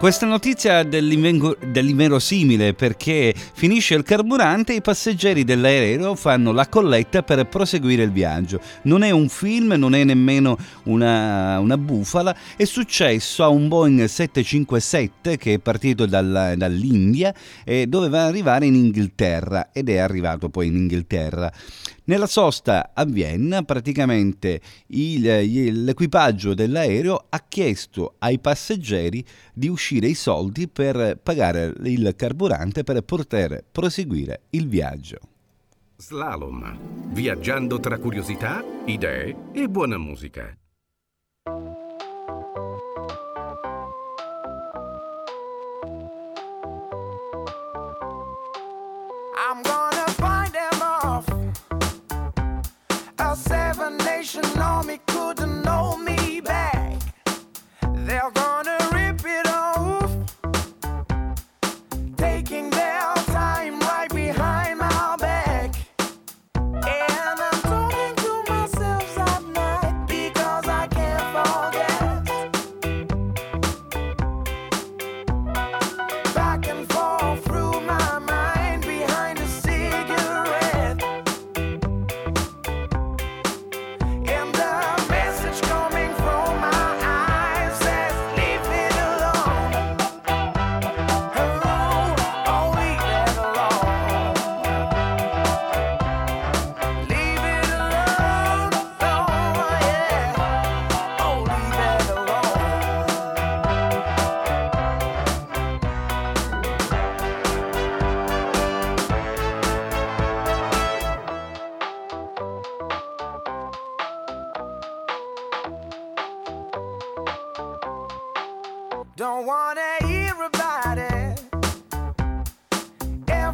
Questa notizia dell'inverosimile perché finisce il carburante e i passeggeri dell'aereo fanno la colletta per proseguire il viaggio. Non è un film, non è nemmeno una, una bufala, è successo a un Boeing 757 che è partito dalla- dall'India e doveva arrivare in Inghilterra ed è arrivato poi in Inghilterra. Nella sosta a Vienna praticamente il- l'equipaggio dell'aereo ha chiesto ai passeggeri di uscire i soldi per pagare il carburante per poter proseguire il viaggio. Slalom. Viaggiando tra curiosità, idee e buona musica. I'm gonna find them off. A seven nation army couldn't know me back. They're gonna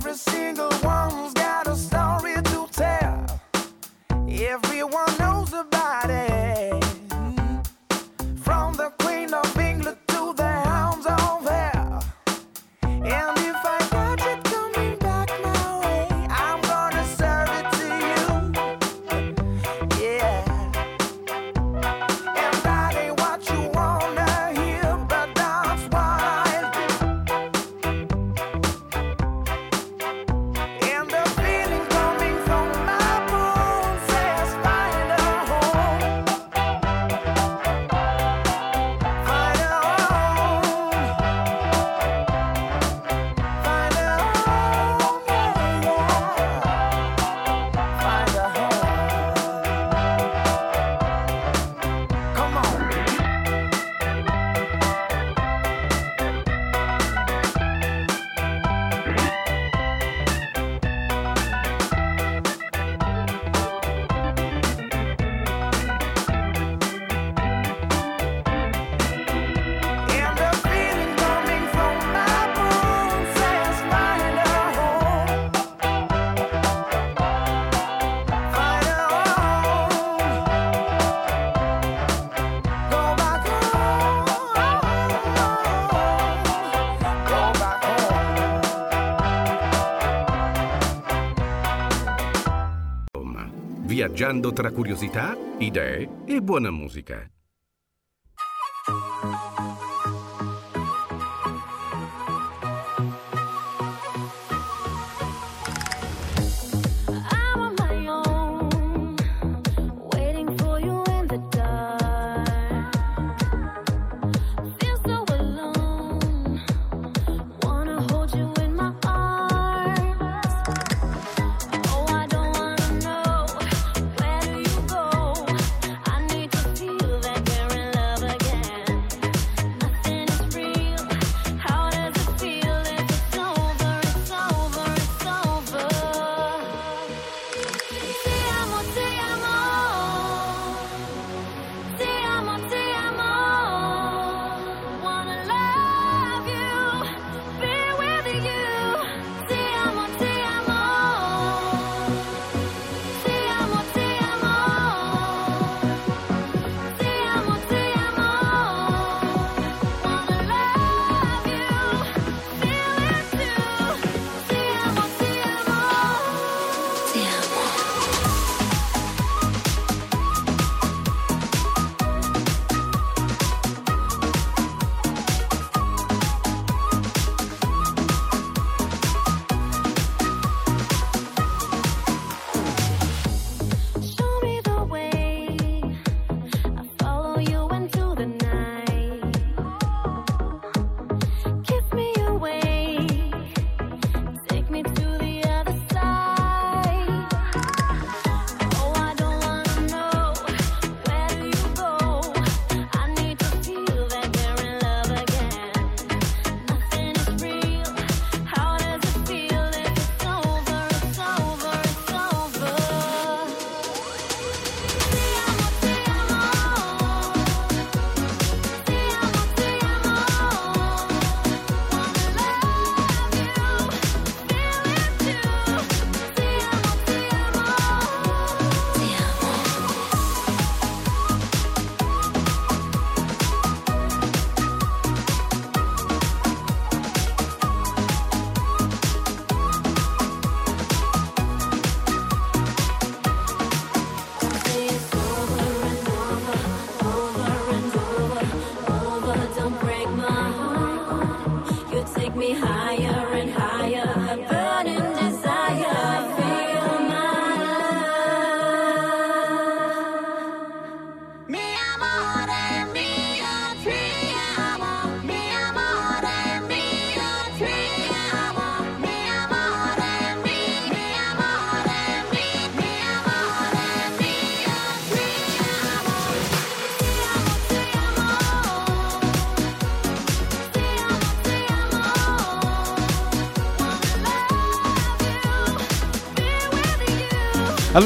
Every single one's got a story to tell. Everyone Viaggiando tra curiosità, idee e buona musica.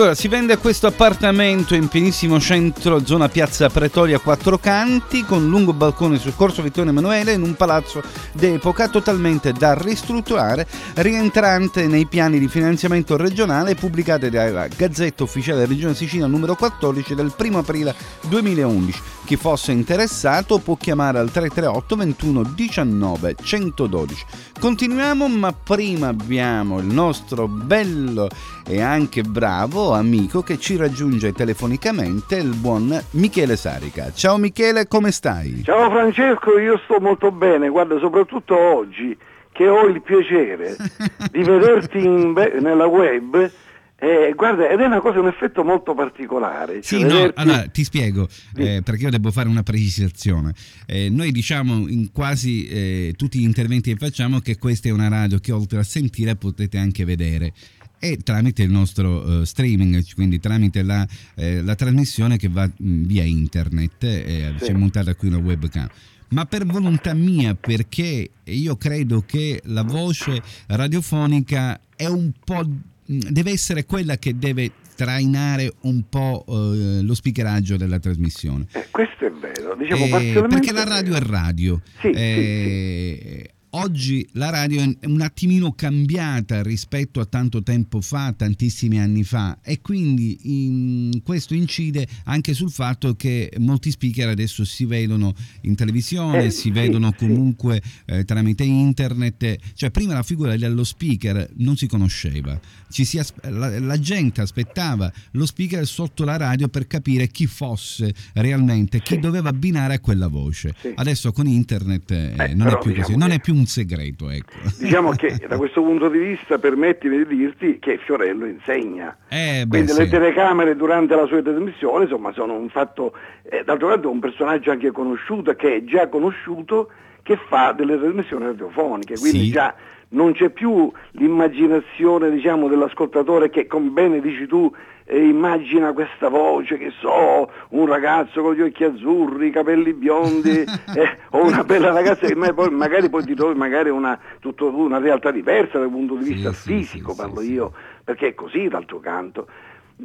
Allora, si vende questo appartamento in pienissimo centro, zona piazza Pretoria Quattro Canti, con lungo balcone sul corso Vittorio Emanuele, in un palazzo d'epoca totalmente da ristrutturare, rientrante nei piani di finanziamento regionale pubblicati dalla Gazzetta Ufficiale della Regione Sicilia numero 14 del 1 aprile 2011. Chi fosse interessato può chiamare al 338 21 19 112. Continuiamo, ma prima abbiamo il nostro bello e anche bravo amico che ci raggiunge telefonicamente, il buon Michele Sarica. Ciao Michele, come stai? Ciao Francesco, io sto molto bene, guarda, soprattutto oggi che ho il piacere [laughs] di vederti be- nella web. eh, guarda, ed è una cosa, un effetto molto particolare. Sì, cioè no, vederti- allora ti spiego, eh, perché io devo fare una precisazione. Eh, noi diciamo in quasi eh, tutti gli interventi che facciamo che questa è una radio che oltre a sentire potete anche vedere. E tramite il nostro eh, streaming, quindi tramite la, eh, la trasmissione che va mh, via internet, eh, Sì. c'è montata qui una webcam. Ma per volontà mia, perché io credo che la voce radiofonica è un po' deve essere quella che deve trainare un po' eh, lo speakeraggio della trasmissione. Eh, questo è vero, diciamo Eh, perché la radio è radio. Sì, Eh, Oggi la radio è un attimino cambiata rispetto a tanto tempo fa, tantissimi anni fa, e quindi in- questo incide anche sul fatto che molti speaker adesso si vedono in televisione, Eh, si sì, vedono sì. comunque eh, tramite internet, cioè prima la figura dello speaker non si conosceva, as- la, la gente aspettava lo speaker sotto la radio per capire chi fosse realmente, chi doveva abbinare a quella voce. Adesso con internet eh, non però è più diciamo così, non è più un segreto. Ecco. Diciamo che [laughs] da questo punto di vista permettimi di dirti che Fiorello insegna. Eh, beh, Quindi sì. le telecamere durante la sua trasmissione insomma sono un fatto, eh, d'altro canto è un personaggio anche conosciuto, che è già conosciuto, che fa delle trasmissioni radiofoniche, quindi Sì. già non c'è più l'immaginazione diciamo, dell'ascoltatore che come bene dici tu eh, immagina questa voce, che so, un ragazzo con gli occhi azzurri, i capelli biondi, [laughs] eh, o una bella ragazza che poi magari poi ti trovi magari una, tutto- una realtà diversa dal punto di vista fisico, parlo io, perché è così d'altro canto.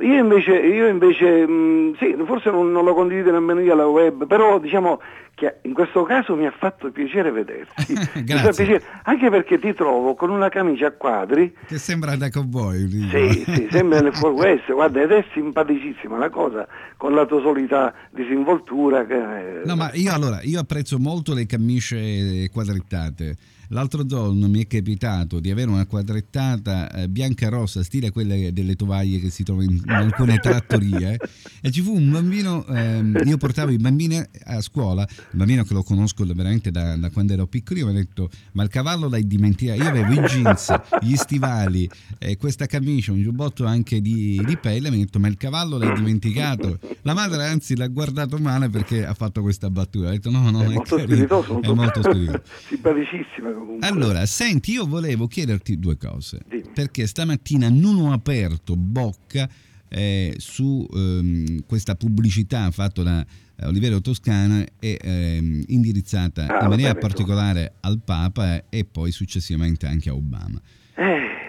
Io invece, io invece mh, sì, forse non, non lo condivido nemmeno io alla web, però diciamo che in questo caso mi ha fatto piacere vederti. [laughs] Piacere, anche perché ti trovo con una camicia a quadri Che sembra da cowboy. sì, sì, sembra nel Far West, guarda, ed è simpaticissima la cosa, con la tua solita disinvoltura. Che, No, ma io allora, io apprezzo molto le camicie quadrettate. L'altro giorno mi è capitato di avere una quadrettata eh, bianca rossa, stile quelle delle tovaglie che si trovano in, in alcune trattorie. e ci fu un bambino, ehm, io portavo i bambini a scuola, un bambino che lo conosco veramente da, da quando ero piccolino, mi ha detto, ma il cavallo l'hai dimenticato? Io avevo i jeans, gli stivali, eh, questa camicia, un giubbotto anche di, di pelle, mi ha detto, ma il cavallo l'hai dimenticato? La madre anzi l'ha guardato male perché ha fatto questa battuta, ha detto, no, no, è è, molto carino, spiritoso, è molto, molto spiritoso. [laughs] simpaticissima comunque. Allora, senti, io volevo chiederti due cose, perché stamattina non ho aperto bocca eh, su ehm, questa pubblicità fatta da eh, Oliverio Toscana e ehm, indirizzata Ah, in maniera vabbè, particolare al Papa e poi successivamente anche a Obama.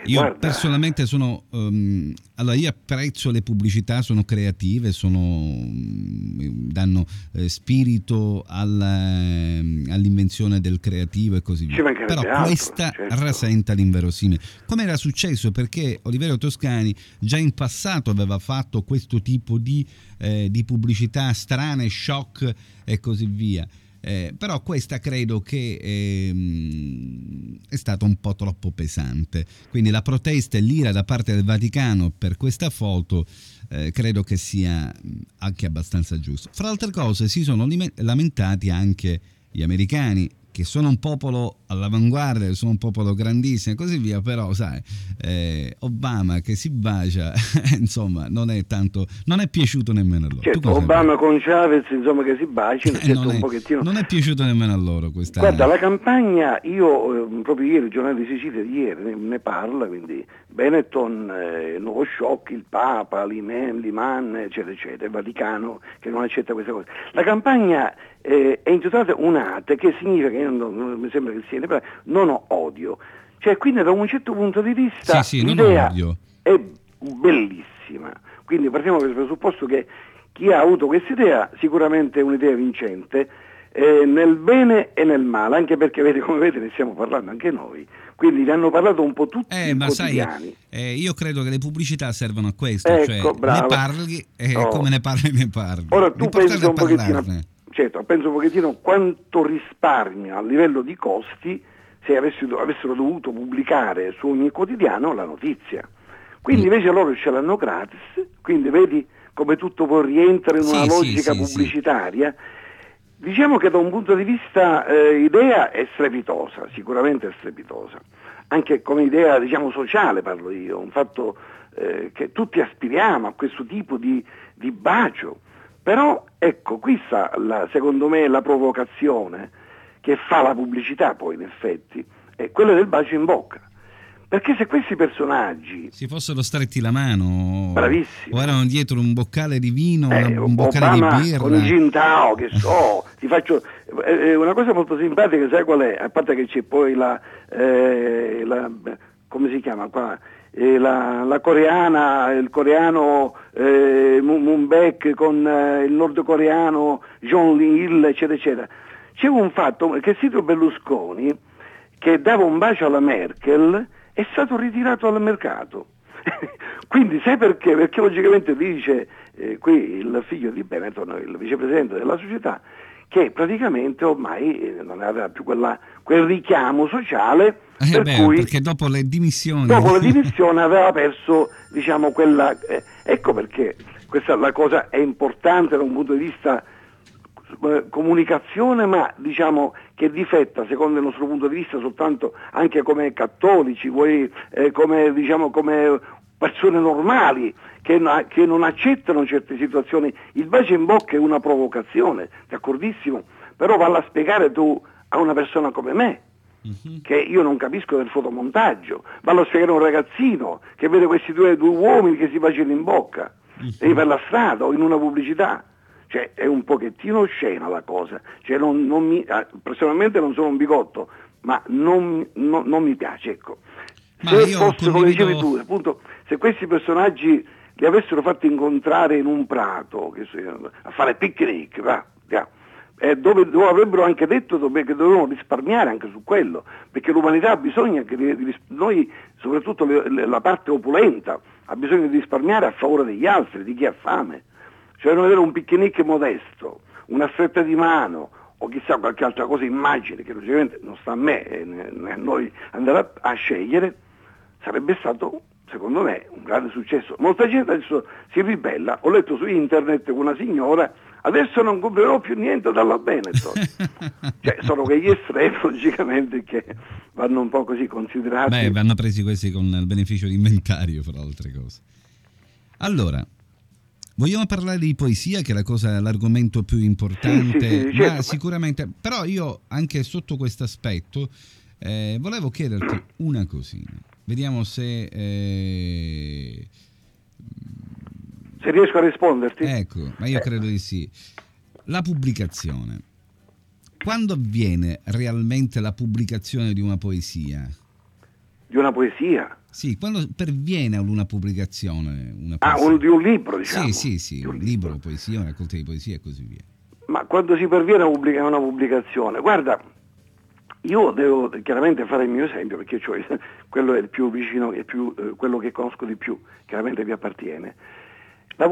Io guarda, personalmente sono, ehm, allora io apprezzo le pubblicità, sono creative, sono, mm, danno eh, spirito alla- all'invenzione del creativo e così via. Però altro, questa certo. rasenta l'inverosimile. Come era successo? Perché Oliverio Toscani già in passato aveva fatto questo tipo di, eh, di pubblicità strane, shock e così via. Eh, però questa credo che ehm, è stata un po' troppo pesante. Quindi la protesta e l'ira da parte del Vaticano per questa foto eh, credo che sia anche abbastanza giusto. Fra altre cose si sono lamentati anche gli americani che sono un popolo all'avanguardia, sono un popolo grandissimo e così via, però sai, eh, Obama che si bacia, [laughs] insomma, non è tanto, non è piaciuto nemmeno a loro. Certo, cosa Obama con Chavez insomma che si bacino, Eh, certo, non, un è, pochettino. non è piaciuto nemmeno a loro questa Guarda, la campagna, io eh, proprio ieri, il giornale di Sicilia di ieri, ne, ne parla, quindi Benetton, eh, nuovo shock, il Papa, l'Iman, l'Iman, eccetera, eccetera, il Vaticano che non accetta queste cose. La campagna eh, è intitolata Unate, che significa, che io non, mi sembra che sia, parla, non ho odio. Cioè, quindi da un certo punto di vista Sì, sì, l'idea è bellissima. Quindi partiamo dal presupposto che chi ha avuto questa idea sicuramente è un'idea vincente eh, nel bene e nel male, anche perché vedi, come vedete ne stiamo parlando anche noi, quindi ne hanno parlato un po' tutti Eh, i ma sai, quotidiani. eh, io credo che le pubblicità servono a questo, Ecco, cioè bravo. ne parli e Oh. come ne parli ne parli. Ora tu è un pochettino, certo, penso un pochettino quanto risparmia a livello di costi se avessi- avessero dovuto pubblicare su ogni quotidiano la notizia. Quindi Mm. invece loro ce l'hanno gratis, quindi vedi come tutto poi rientra in una Sì, sì, logica sì, sì. pubblicitaria. Diciamo che da un punto di vista eh, idea è strepitosa, sicuramente è strepitosa, anche come idea diciamo, sociale parlo io, un fatto eh, che tutti aspiriamo a questo tipo di, di bacio, però ecco qui sta la- secondo me la provocazione che fa la pubblicità poi in effetti, è quella del bacio in bocca, perché se questi personaggi Si fossero stretti la mano Bravissimo. o erano dietro un boccale di vino, una- Eh, un boccale Obama di birra. con il Gintao, che so, [laughs] ti faccio eh, eh, una cosa molto simpatica, sai qual è? A parte che c'è poi la, eh, la- come si chiama qua? La, la coreana, il coreano eh, Moon Moon Baek con eh, il nordcoreano John Lee Hill, eccetera, eccetera. C'è un fatto che Silvio Berlusconi, che dava un bacio alla Merkel, è stato ritirato dal mercato. [laughs] Quindi sai perché? Perché logicamente dice eh, qui il figlio di Benetton, il vicepresidente della società, che praticamente ormai eh, non aveva più quella- quel richiamo sociale Eh per beh, cui perché dopo le dimissioni dopo la dimissione aveva perso diciamo quella eh, ecco perché questa la cosa è importante da un punto di vista eh, comunicazione ma diciamo che difetta secondo il nostro punto di vista soltanto anche come cattolici voi, eh, come diciamo come persone normali che, che non accettano certe situazioni. Il bacio in bocca è una provocazione d'accordissimo però valla a spiegare tu a una persona come me che io non capisco del fotomontaggio, vallo a spiegare a un ragazzino che vede questi due, due uomini che si baciano in bocca e per la strada o in una pubblicità. Cioè è un pochettino scena la cosa, cioè, non, non mi, eh, personalmente non sono un bigotto, ma non, non- non mi piace. Ecco. Ma Se io fosse, come dicevi tu, appunto, se questi personaggi li avessero fatti incontrare in un prato, se- a fare picnic, va, va, eh, dove, dove avrebbero anche detto dove- che dovevano risparmiare anche su quello, perché l'umanità ha bisogno anche di, di noi, soprattutto le- le- la parte opulenta, ha bisogno di risparmiare a favore degli altri, di chi ha fame. Cioè non avere un picnic modesto, una stretta di mano o chissà qualche altra cosa immagine che logicamente non sta a me e né a noi andare a, a scegliere, sarebbe stato secondo me un grande successo. Molta gente adesso si ribella, ho letto su internet una signora, adesso non comprerò più niente dalla Benetton. [laughs] cioè, sono quegli estremi logicamente che vanno un po' così considerati. Beh, vanno presi questi con il beneficio di inventario, fra altre cose. Allora, vogliamo parlare di poesia, che è la cosa, l'argomento più importante, Sì, sì, sì, ma certo. sicuramente, però io anche sotto questo aspetto eh, volevo chiederti una cosina. Vediamo se... eh, Se riesco a risponderti. Ecco, ma io credo di sì. La pubblicazione. Quando avviene realmente la pubblicazione di una poesia? Di una poesia? Sì, quando perviene ad una pubblicazione? Una Ah, un- di un libro, diciamo. Sì, sì, sì, un libro, poesia, una raccolta di poesia e così via. Ma quando si perviene a una pubblicazione, guarda, io devo chiaramente fare il mio esempio perché cioè, [laughs] quello è il più vicino, è più, eh, quello che conosco di più, chiaramente vi appartiene. La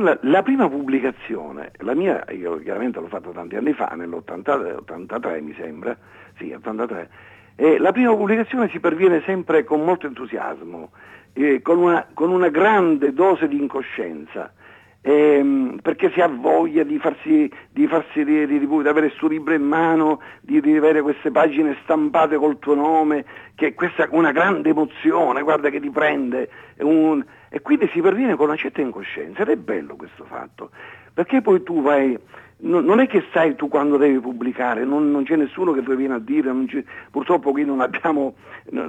la, la prima pubblicazione, la mia, io chiaramente l'ho fatta tanti anni fa, nell'83 mi sembra, sì, 83, e la prima pubblicazione si perviene sempre con molto entusiasmo, eh, con, una, con una grande dose di incoscienza, ehm, perché si ha voglia di farsi, di, farsi di, di- di avere il suo libro in mano, di, avere queste pagine stampate col tuo nome, che questa è una grande emozione, guarda che ti prende, un- e quindi si perviene con una certa incoscienza ed è bello questo fatto, perché poi tu vai, no- non è che sai tu quando devi pubblicare, non, non c'è nessuno che ti viene a dire, purtroppo qui non abbiamo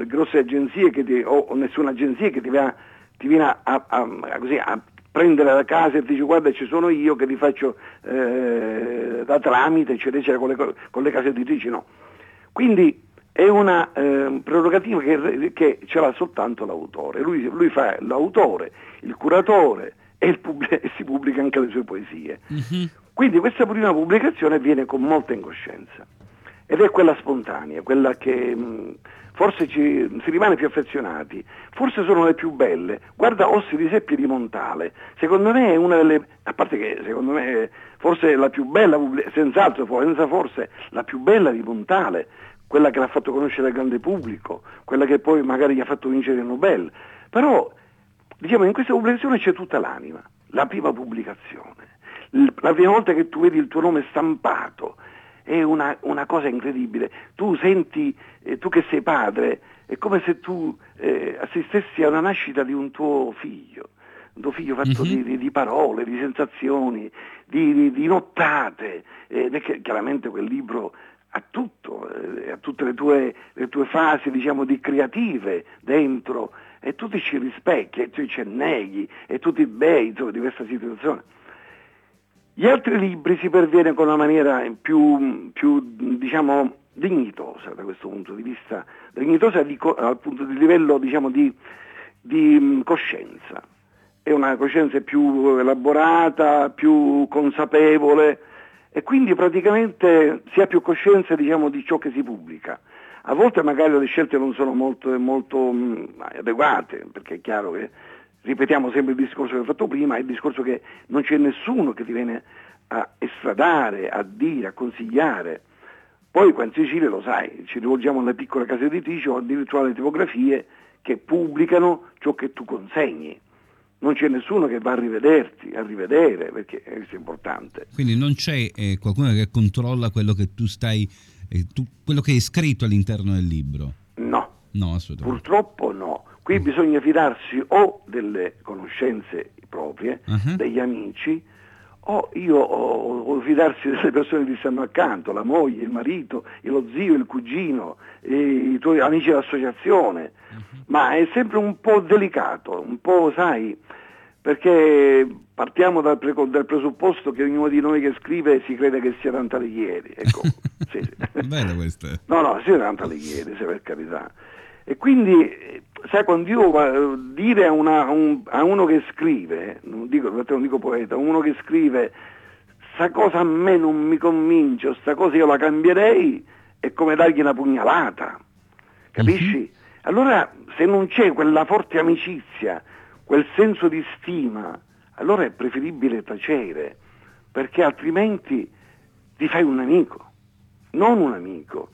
grosse agenzie ti- o, nessuna agenzia che ti, va- ti viene a, a- a- così, a prendere da casa e ti dice guarda ci sono io che ti faccio eh, da tramite eccetera eccetera con le, co- con le case editrici no. Quindi è una eh, prerogativa che, che ce l'ha soltanto l'autore. Lui, lui fa l'autore il curatore e, il pubblic- e si pubblica anche le sue poesie. Quindi questa prima pubblicazione avviene con molta incoscienza. Ed è quella spontanea, quella che mh, forse ci, si rimane più affezionati, forse sono le più belle. Guarda Ossi di Seppi di Montale, secondo me è una delle, a parte che secondo me è forse la più bella, senz'altro, senza forse la più bella di Montale, quella che l'ha fatto conoscere al grande pubblico, quella che poi magari gli ha fatto vincere il Nobel. Però diciamo in questa pubblicazione c'è tutta l'anima, la prima pubblicazione, la prima volta che tu vedi il tuo nome stampato, è una, una cosa incredibile. Tu senti, eh, tu che sei padre, è come se tu eh, assistessi alla nascita di un tuo figlio, un tuo figlio fatto di, di- di parole, di sensazioni, di, di- di nottate, ed è che chiaramente quel libro ha tutto, eh, ha tutte le tue, le tue fasi diciamo di creative dentro e tu ti ci rispecchi e tu ci neghi e tu ti bei insomma, di questa situazione. Gli altri libri si perviene con una maniera più, più, diciamo, dignitosa da questo punto di vista, dignitosa di dal punto di livello diciamo, di, di, mh, coscienza. È una coscienza più elaborata, più consapevole e quindi praticamente si ha più coscienza diciamo, di ciò che si pubblica. A volte magari le scelte non sono molto, molto mh, adeguate, perché è chiaro che ripetiamo sempre il discorso che ho fatto prima, il discorso che non c'è nessuno che ti viene a estradare, a dire, a consigliare. Poi qua in Sicilia lo sai, ci rivolgiamo alle piccole case editrici o addirittura alle tipografie che pubblicano ciò che tu consegni. Non c'è nessuno che va a rivederti, a rivedere, perché questo è importante. Quindi non c'è eh, qualcuno che controlla quello che tu stai, eh, tu- quello che è scritto all'interno del libro. No, No, assolutamente. purtroppo no. Qui bisogna fidarsi o delle conoscenze proprie, Mhm. degli amici, o io o, o fidarsi delle persone che ti stanno accanto, la moglie, il marito, lo zio, il cugino, i, tuoi amici dell'associazione. Ma è sempre un po' delicato, un po', sai, perché partiamo dal, pre- dal presupposto che ognuno di noi che scrive si crede che sia Dante Alighieri. Ecco, [laughs] sì, sì. Bello questo. No, no, si Dante Alighieri, se per carità. E quindi, eh, sai, quando io eh, dire a, una- a un- a uno che scrive, non dico, non dico poeta, uno che scrive, sta cosa a me non mi convince, o sta cosa io la cambierei, è come dargli una pugnalata, capisci? Allora, se non c'è quella forte amicizia, quel senso di stima, allora è preferibile tacere, perché altrimenti ti fai un nemico, non un amico.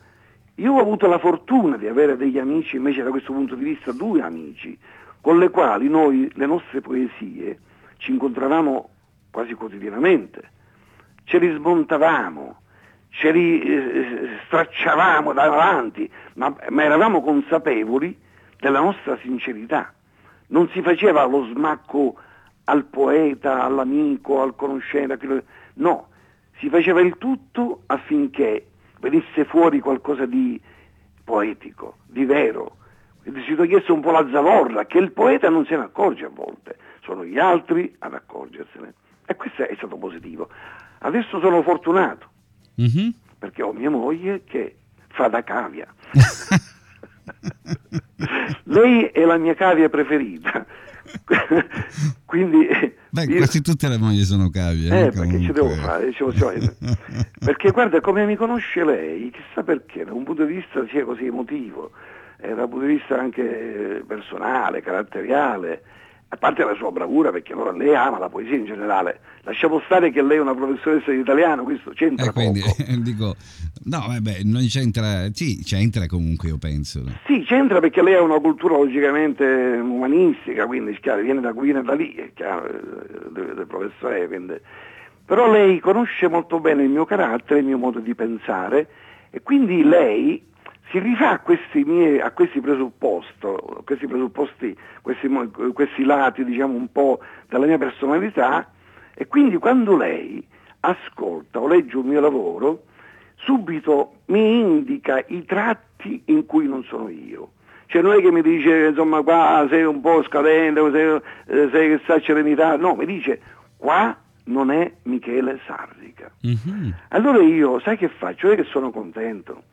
Io ho avuto la fortuna di avere degli amici, invece da questo punto di vista due amici, con le quali noi le nostre poesie ci incontravamo quasi quotidianamente, ce li smontavamo, ce li eh, stracciavamo davanti, ma, ma eravamo consapevoli della nostra sincerità. Non si faceva lo smacco al poeta, all'amico, al conoscente, no, si faceva il tutto affinché venisse fuori qualcosa di poetico, di vero. Quindi si togliesse un po' la zavorra, che il poeta non se ne accorge a volte, sono gli altri ad accorgersene. E questo è stato positivo. Adesso sono fortunato, Mhm. perché ho mia moglie che fa da cavia. [laughs] Lei è la mia cavia preferita. [laughs] Quindi Beh, io- quasi tutte le mogli sono cavie. eh, eh, perché ci devo fare, perché guarda come mi conosce lei, chissà perché, da un punto di vista sia così emotivo, eh, da un punto di vista anche personale, caratteriale, a parte la sua bravura, perché allora lei ama la poesia in generale, lasciamo stare che lei è una professoressa di italiano, questo c'entra Eh, quindi poco. [laughs] dico, no, vabbè, non c'entra, sì, c'entra comunque, io penso. Sì, c'entra perché lei ha una cultura logicamente umanistica, quindi chiaro, viene da, viene da lì, è chiaro, eh, del, del professore quindi- Però lei conosce molto bene il mio carattere, il mio modo di pensare e quindi lei si rifà a questi, miei, a questi presupposti, questi presupposti, questi, questi lati diciamo un po' della mia personalità e quindi quando lei ascolta o legge un mio lavoro, subito mi indica i tratti in cui non sono io. Cioè non è che mi dice insomma qua sei un po' scadente, sei, eh, sei che sta serenità, no, mi dice qua non è Michele Sarrica. Mhm. Allora io, sai che faccio? Io che sono contento,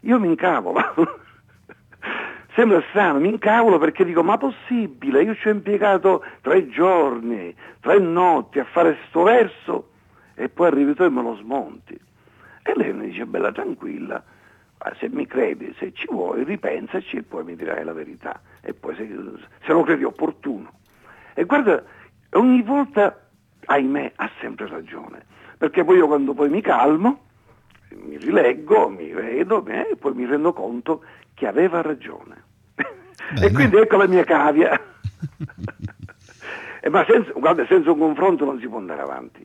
io mi incavolo. [laughs] Sembra strano, mi incavolo perché dico, ma possibile? Io ci ho impiegato tre giorni, tre notti a fare sto verso e poi arrivi tu e me lo smonti. E lei mi dice, bella tranquilla, ma se mi credi, se ci vuoi, ripensaci e poi mi dirai la verità. E poi se, se lo credi opportuno. E guarda, ogni volta, ahimè, ha sempre ragione. Perché poi io quando poi mi calmo, mi rileggo, mi vedo eh, e poi mi rendo conto che aveva ragione. e quindi ecco la mia cavia. [laughs] Eh, ma senza, guarda, senza un confronto non si può andare avanti.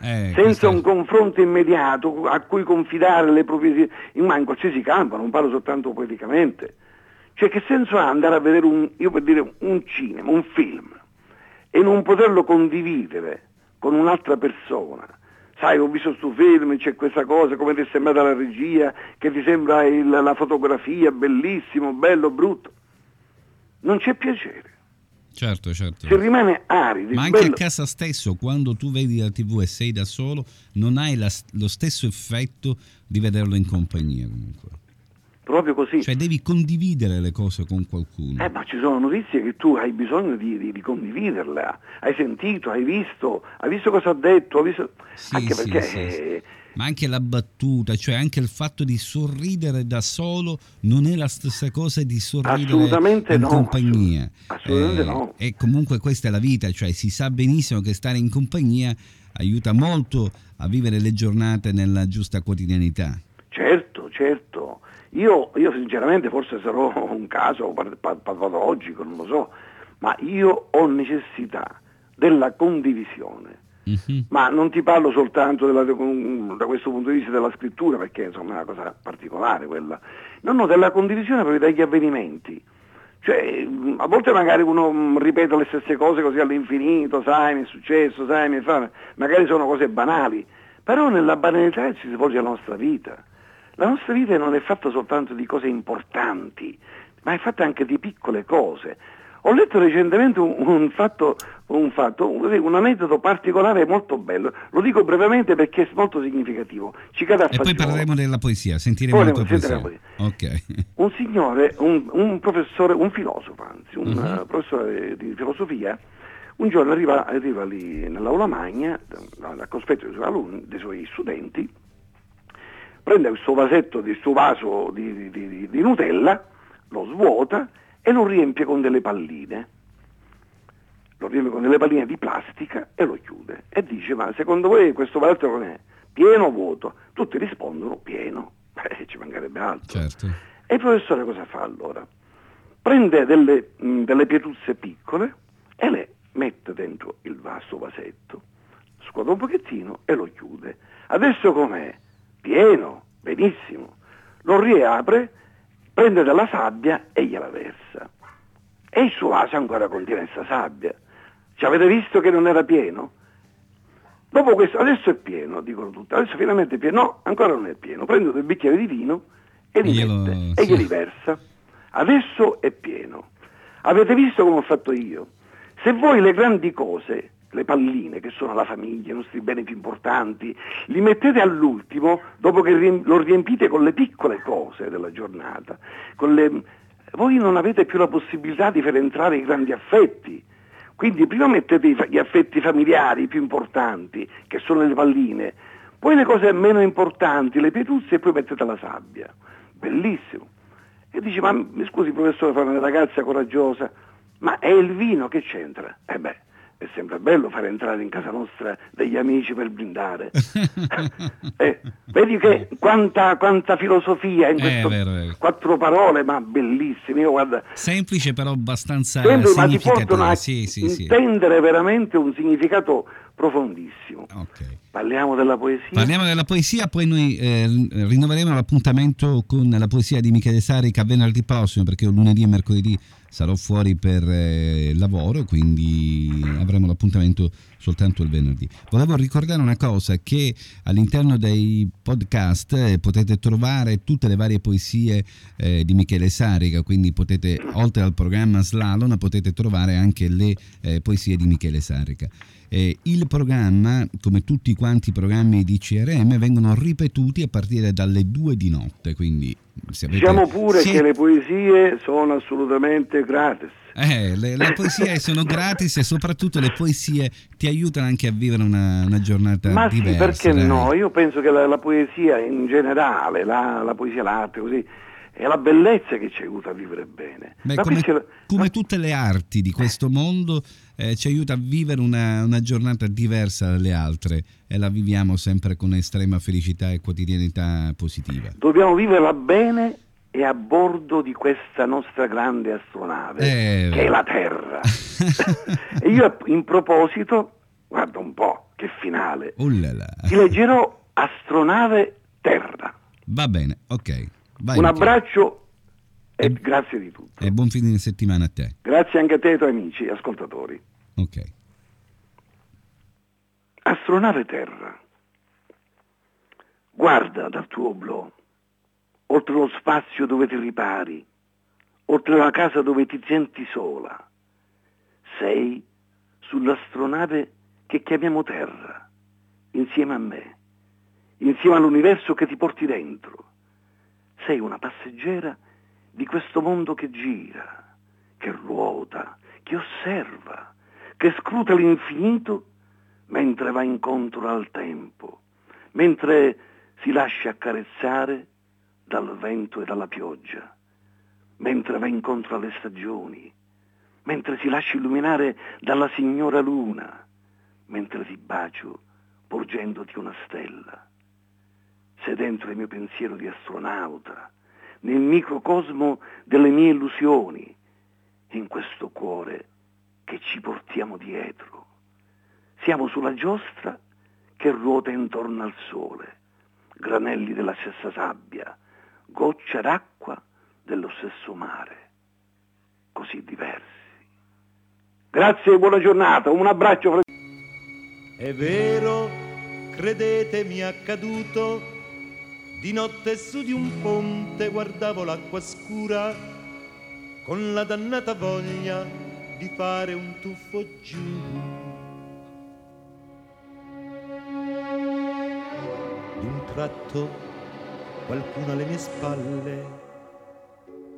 Eh, senza un confronto immediato a cui confidare le proprie ma in qualsiasi campo, non parlo soltanto poeticamente. Cioè che senso ha andare a vedere un, io per dire un cinema, un film e non poterlo condividere con un'altra persona? Sai, ho visto sto film, c'è questa cosa, come ti è sembrata la regia, che ti sembra il- la fotografia, bellissimo, bello, brutto. Non c'è piacere, Certo, certo. si rimane aridi. Ma anche bello- a casa stesso, quando tu vedi la TV e sei da solo, non hai la- lo stesso effetto di vederlo in compagnia comunque. Proprio così. Cioè devi condividere le cose con qualcuno. Eh, ma ci sono notizie che tu hai bisogno di, di- di condividerle. Hai sentito, hai visto, hai visto cosa ha detto, visto... Sì, anche sì, perché sì, eh, Ma anche la battuta, cioè anche il fatto di sorridere da solo non è la stessa cosa di sorridere in no, compagnia. assolutamente Eh, no. E comunque questa è la vita, cioè si sa benissimo che stare in compagnia aiuta molto a vivere le giornate nella giusta quotidianità. certo, certo. Io, io sinceramente forse sarò [laughs] un caso pa- pa- patologico, non lo so, ma io ho necessità della condivisione. Ma non ti parlo soltanto della- da questo punto di vista della scrittura, perché insomma è una cosa particolare quella. No, no, della condivisione proprio degli avvenimenti. Cioè, mh, a volte magari uno mh, ripete le stesse cose così all'infinito, sai, mi è successo, sai, mi fa... magari sono cose banali, però nella banalità si svolge la nostra vita. La nostra vita non è fatta soltanto di cose importanti, ma è fatta anche di piccole cose. Ho letto recentemente un, un fatto, un, fatto un, aneddoto particolare molto bello, lo dico brevemente perché è molto significativo. Ci cade a E poi parleremo della poesia, sentiremo Poi la tua poesia. sentiremo Ok. un signore, un, professore, un filosofo anzi, un eh, professore di filosofia, un giorno arriva, arriva lì nell'aula magna, al cospetto dei suoi, alunni, dei suoi studenti, prende questo vasetto, questo vaso di, di- di- di Nutella, lo svuota e lo riempie con delle palline. Lo riempie con delle palline di plastica e lo chiude. E dice, ma secondo voi questo vasetto com'è? Pieno o vuoto? Tutti rispondono pieno. [laughs] Eh, ci mancherebbe altro. Certo. E il professore cosa fa allora? Prende delle, mh, delle pietuzze piccole e le mette dentro il vasto vasetto, scuote un pochettino e lo chiude. Adesso com'è? Pieno, benissimo. Lo riapre, prende della sabbia e gliela versa. E il suo vaso ancora contiene questa sabbia. Ci avete visto che non era pieno? Dopo questo, adesso è pieno, dicono tutti, adesso finalmente è pieno. No, ancora non è pieno. Prendo due bicchieri di vino e li Glielo- mette e glieli versa. Adesso è pieno. Avete visto come ho fatto io? Se voi le grandi cose, le palline che sono la famiglia, i nostri beni più importanti, li mettete all'ultimo, dopo che lo riempite con le piccole cose della giornata, le- voi non avete più la possibilità di far entrare i grandi affetti. Quindi prima mettete gli affetti familiari più importanti, che sono le palline, poi le cose meno importanti, le pietuzze e poi mettete la sabbia. Bellissimo. E dici, ma mi scusi professore, fa una ragazza coraggiosa, ma è il vino che c'entra? Eh beh, è sempre bello fare entrare in casa nostra degli amici per brindare. [laughs] Eh, vedi che quanta, quanta filosofia in Eh, queste vero. quattro parole, ma bellissime. Io guarda, Semplice però abbastanza Sembri, ma ti portano significativa. a Sì, sì, sì. intendere veramente un significato profondissimo. Parliamo della poesia. Parliamo della poesia, poi noi eh, rinnoveremo l'appuntamento con la poesia di Michele Sarica venerdì prossimo, perché lunedì e mercoledì sarò fuori per eh, lavoro, quindi avremo l'appuntamento soltanto il venerdì. Volevo ricordare una cosa, che all'interno dei podcast eh, potete trovare tutte le varie poesie eh, di Michele Sarica, quindi potete, oltre al programma Slalom, potete trovare anche le eh, poesie di Michele Sarica. Eh, il programma, come tutti quanti i programmi di CRM, vengono ripetuti a partire dalle 2 di notte. Quindi, se avete- Diciamo pure siete- che le poesie sono assolutamente gratis. Eh, le, le poesie sono gratis e soprattutto le poesie ti aiutano anche a vivere una, una giornata Ma sì, diversa. perché dai. no? Io penso che la, la poesia in generale, la, la poesia, l'arte, così, è la bellezza che ci aiuta a vivere bene. Beh, come, c'è- come tutte le arti di questo mondo, eh, ci aiuta a vivere una, una giornata diversa dalle altre e la viviamo sempre con estrema felicità e quotidianità positiva. Dobbiamo viverla bene e a bordo di questa nostra grande astronave, Eh, che è la Terra. [laughs] e io in proposito, guarda un po', che finale, Ullala. ti leggerò Astronave Terra. Va bene, ok. Vai, un Michele. abbraccio e grazie di tutto. E buon fine di settimana a te. Grazie anche a te e ai tuoi amici e ascoltatori. Ok. Astronave Terra, guarda dal tuo oblò, oltre lo spazio dove ti ripari, oltre la casa dove ti senti sola. Sei sull'astronave che chiamiamo Terra, insieme a me, insieme all'universo che ti porti dentro. Sei una passeggera di questo mondo che gira, che ruota, che osserva, che scruta l'infinito mentre va incontro al tempo, mentre si lascia accarezzare dal vento e dalla pioggia, mentre va incontro alle stagioni, mentre si lascia illuminare dalla signora luna, mentre ti bacio porgendoti una stella. Sei dentro il mio pensiero di astronauta, nel microcosmo delle mie illusioni, in questo cuore che ci portiamo dietro. Siamo sulla giostra che ruota intorno al sole, granelli della stessa sabbia, goccia d'acqua dello stesso mare, così diversi. Grazie e buona giornata, un abbraccio. È vero, credetemi accaduto, di notte su di un ponte guardavo l'acqua scura, con la dannata voglia di fare un tuffo giù. D'un tratto qualcuno alle mie spalle,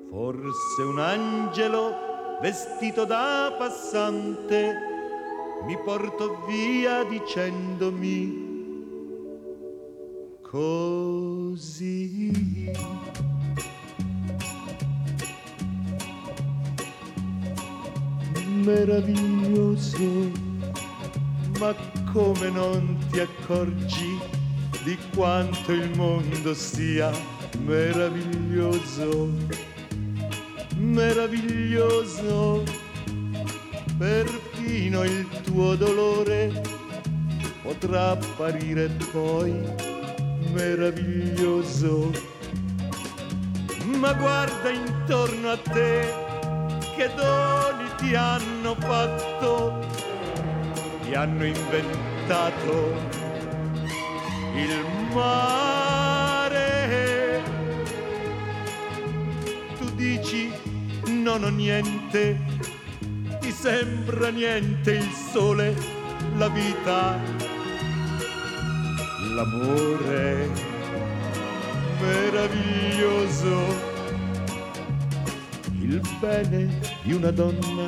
forse un angelo vestito da passante, mi portò via dicendomi così. Meraviglioso, ma come non ti accorgi di quanto il mondo sia meraviglioso, meraviglioso, perfino il tuo dolore potrà apparire poi meraviglioso. Ma guarda intorno a te che doni ti hanno fatto, ti hanno inventato il mare. Tu dici non ho niente, ti sembra niente il sole, la vita, l'amore meraviglioso. Il bene di una donna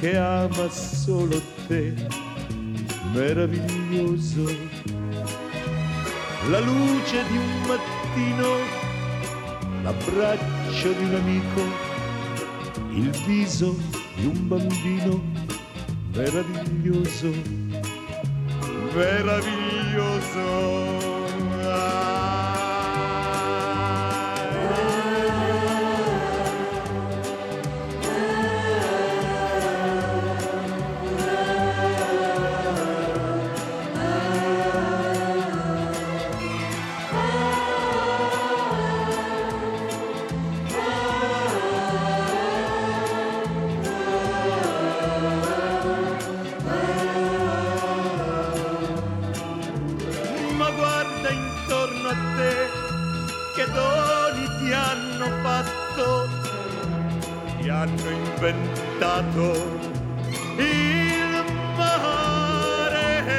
che ama solo te, meraviglioso. La luce di un mattino, l'abbraccio di un amico, il viso di un bambino, meraviglioso, meraviglioso. Ma sento il mare.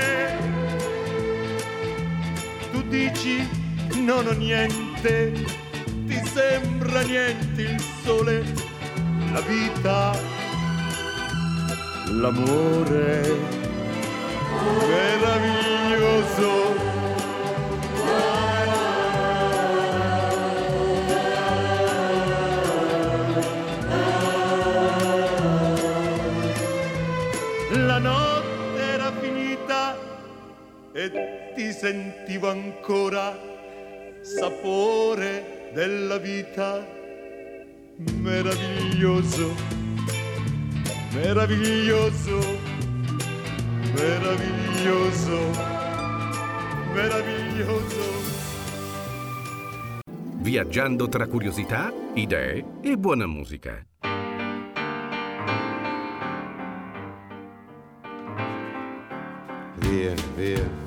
Tu dici non ho niente, ti sembra niente il sole, la vita, l'amore. Meraviglioso. E ti sentivo ancora sapore della vita meraviglioso, meraviglioso, meraviglioso, meraviglioso. Viaggiando tra curiosità, idee e buona musica. Via, via,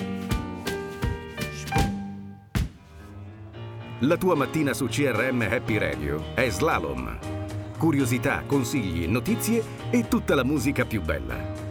La tua mattina su CRM Happy Radio è Slalom. Curiosità, consigli, notizie e tutta la musica più bella.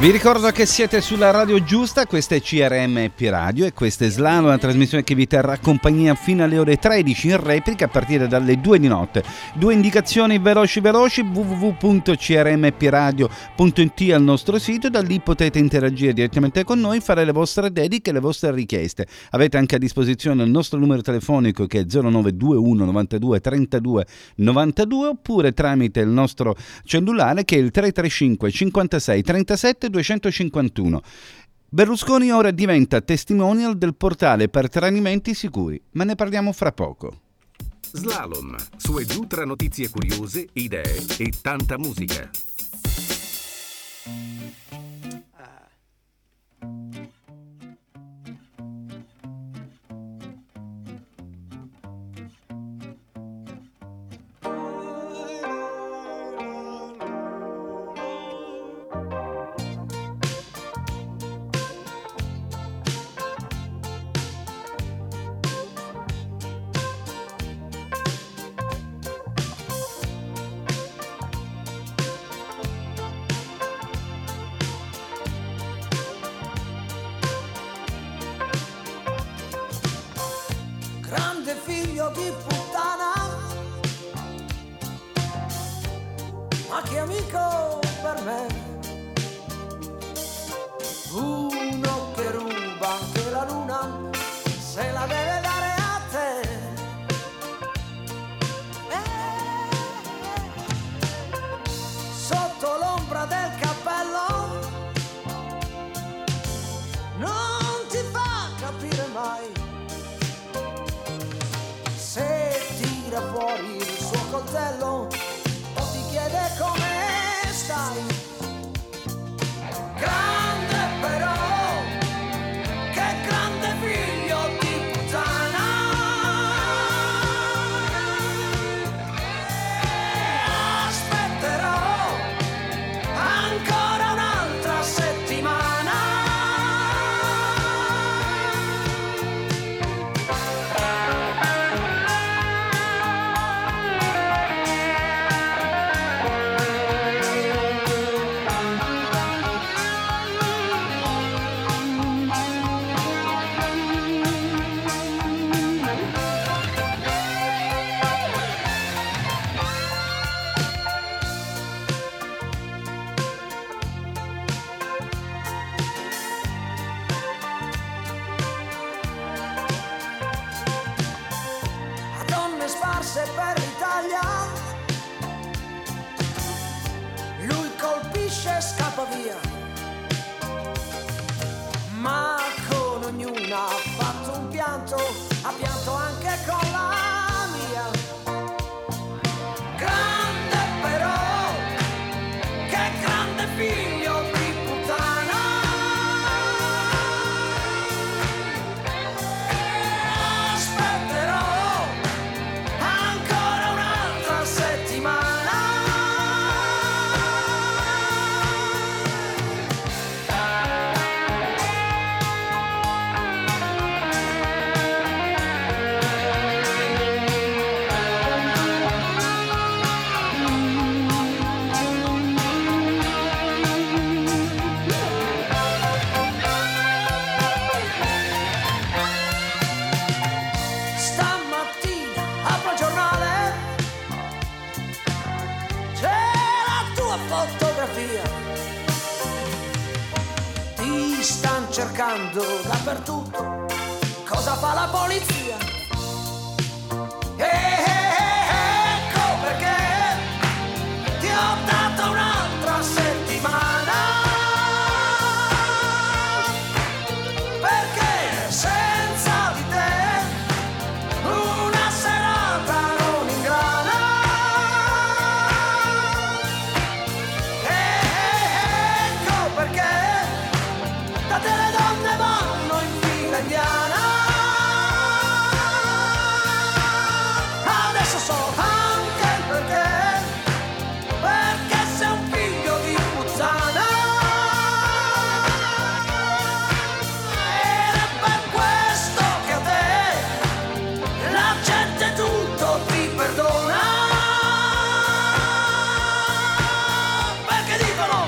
Vi ricordo che siete sulla radio giusta, questa è CRMP Radio e questa è Slano, una trasmissione che vi terrà compagnia fino alle ore 13 in replica a partire dalle 2 di notte. Due indicazioni veloci veloci, www.crmpradio.it al nostro sito, da lì potete interagire direttamente con noi, fare le vostre dediche, le vostre richieste. Avete anche a disposizione il nostro numero telefonico che è 0921 92 32 92 oppure tramite il nostro cellulare che è il 335 56 37 251. Berlusconi ora diventa testimonial del portale per tranimenti sicuri, ma ne parliamo fra poco. Slalom, su e giù tra notizie curiose, idee e tanta musica. grande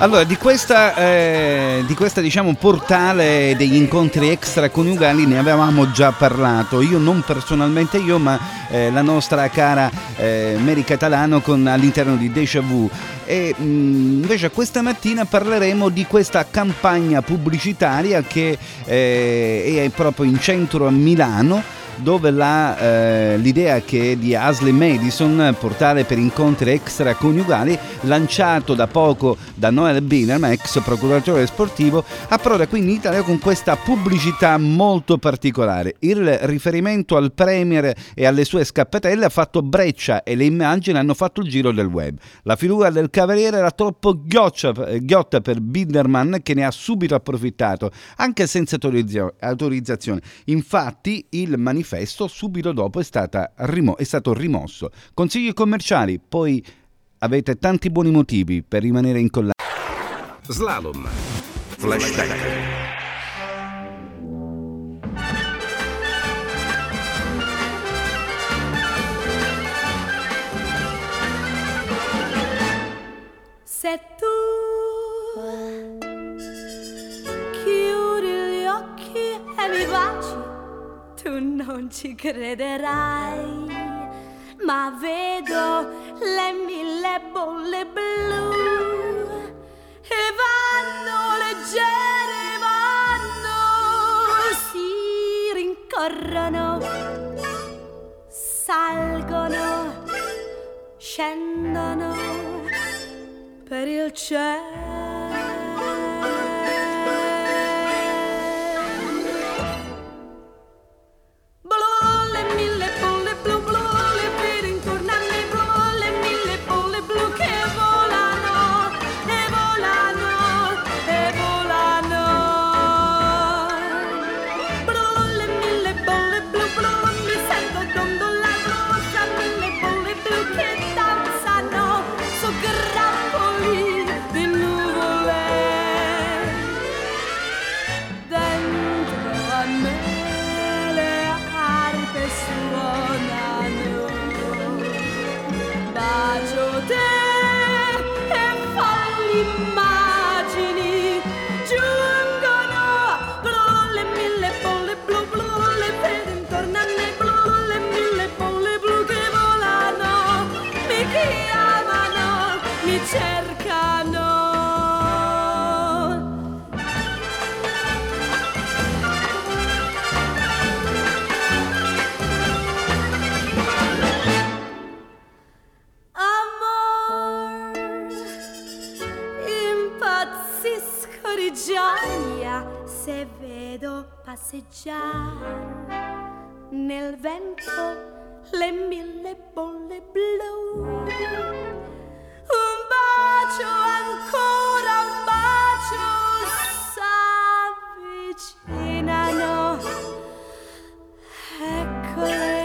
Allora, di questa, eh, di questa diciamo portale degli incontri extraconiugali ne avevamo già parlato, io non personalmente io, ma eh, la nostra cara eh, Mary Catalano con, all'interno di Deja Vu. E mh, invece questa mattina parleremo di questa campagna pubblicitaria che eh, è proprio in centro a Milano dove la, eh, l'idea che di Ashley Madison, portale per incontri extraconiugali, lanciato da poco da Noel Binerman, ex procuratore sportivo, approda qui in Italia con questa pubblicità molto particolare. Il riferimento al Premier e alle sue scappatelle ha fatto breccia e le immagini hanno fatto il giro del web. La figura del cavaliere era troppo ghioccia- ghiotta per Biderman che ne ha subito approfittato, anche senza autorizza- autorizzazione. Infatti il manifesto subito dopo è, stata rimo- è stato rimosso. Consigli commerciali, poi avete tanti buoni motivi per rimanere incollati. Slalom. Flashback. Se tu tu non ci crederai, ma vedo le mille bolle blu e vanno leggere, vanno, si rincorrono, salgono, scendono per il cielo. Se vedo passeggiare nel vento le mille bolle blu. Un bacio ancora, un bacio s'avvicinano. Eccole,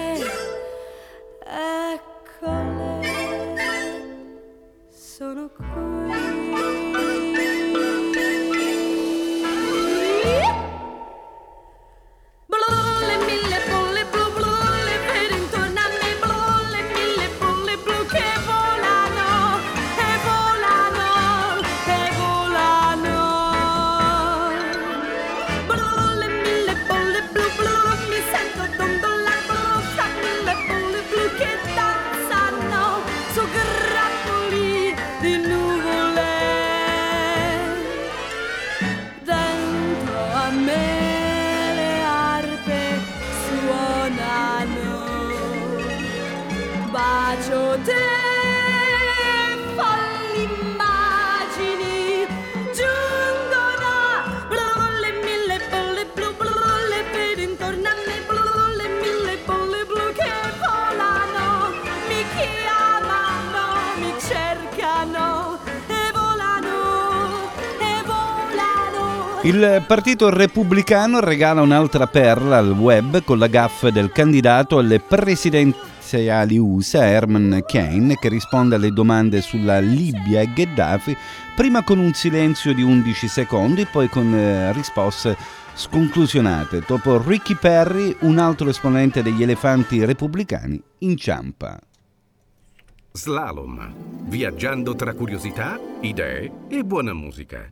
eccole, sono qui. Il partito repubblicano regala un'altra perla al web con la gaffa del candidato alle presidenziali USA, Herman Cain, che risponde alle domande sulla Libia e Gheddafi, prima con un silenzio di 11 secondi, poi con eh, risposte sconclusionate. Dopo Ricky Perry, un altro esponente degli elefanti repubblicani inciampa. Slalom. Viaggiando tra curiosità, idee e buona musica.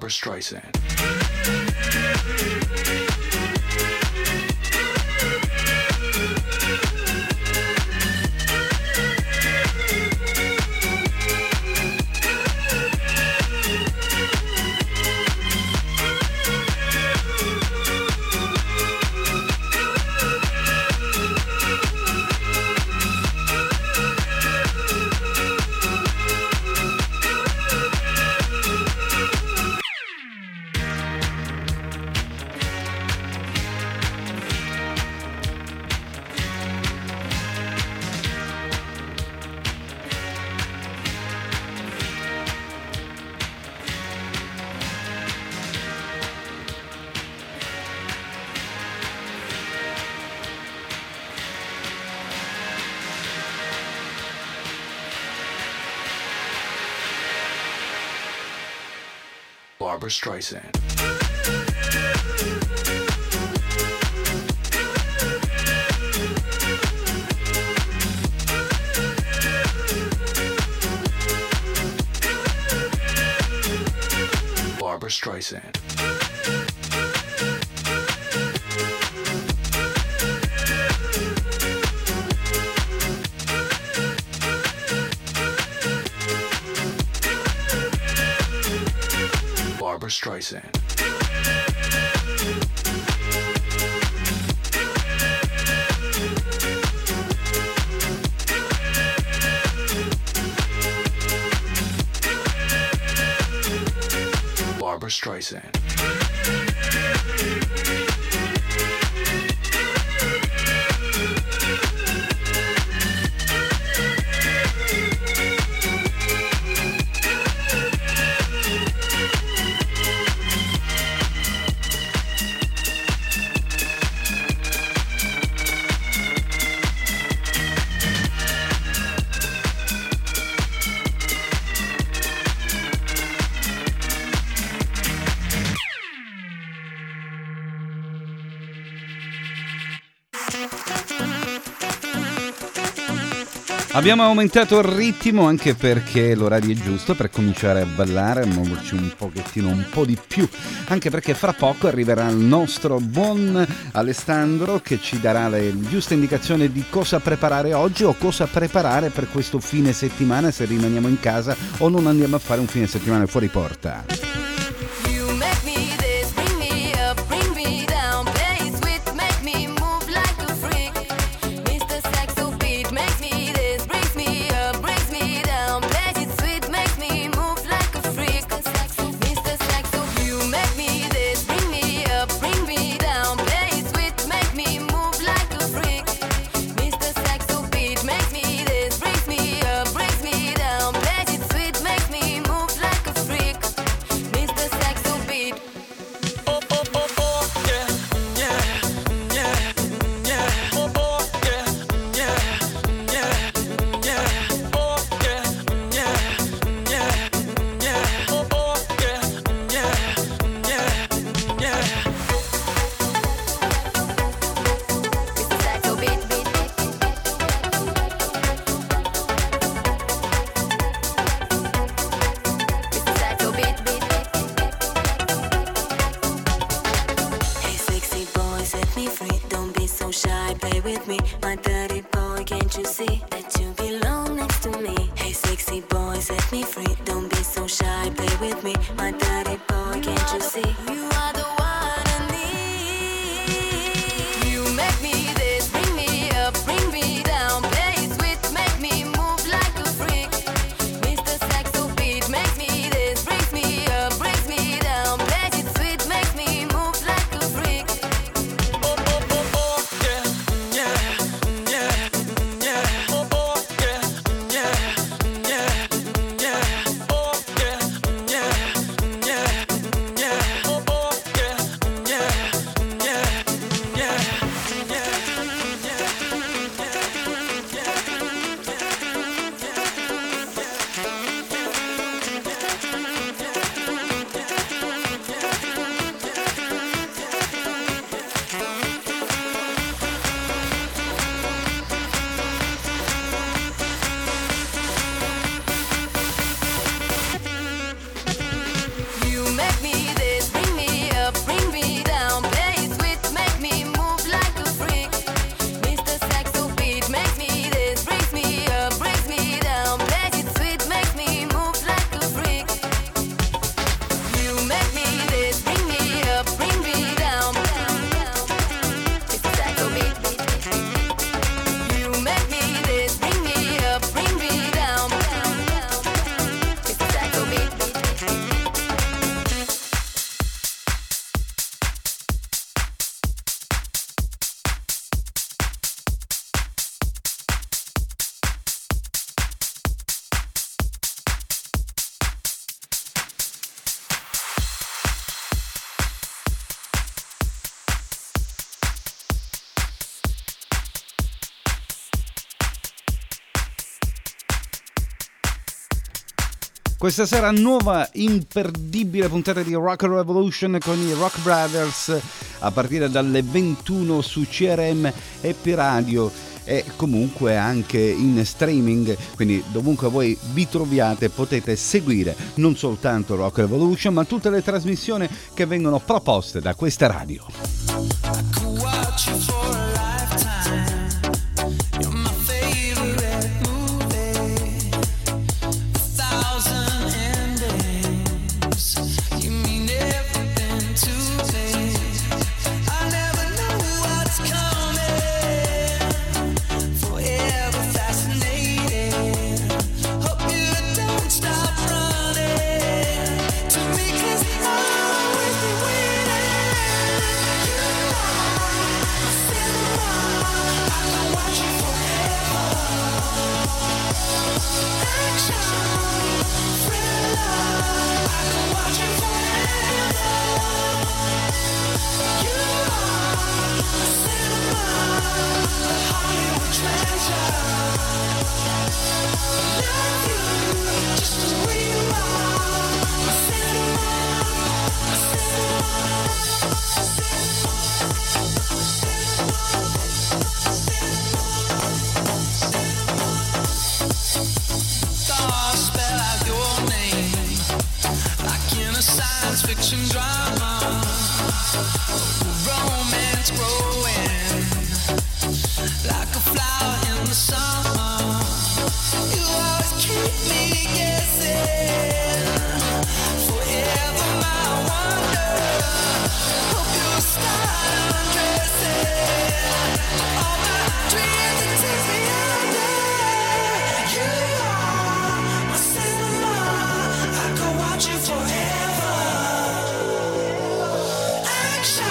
Barbara Streisand. Streisand. Abbiamo aumentato il ritmo anche perché l'orario è giusto per cominciare a ballare, muoverci un pochettino, un po' di più, anche perché fra poco arriverà il nostro buon Alessandro che ci darà le giuste indicazioni di cosa preparare oggi o cosa preparare per questo fine settimana se rimaniamo in casa o non andiamo a fare un fine settimana fuori porta. Questa sera nuova imperdibile puntata di Rock Revolution con i Rock Brothers a partire dalle 21 su CRM e Piradio e comunque anche in streaming, quindi dovunque voi vi troviate potete seguire non soltanto Rock Revolution ma tutte le trasmissioni che vengono proposte da questa radio.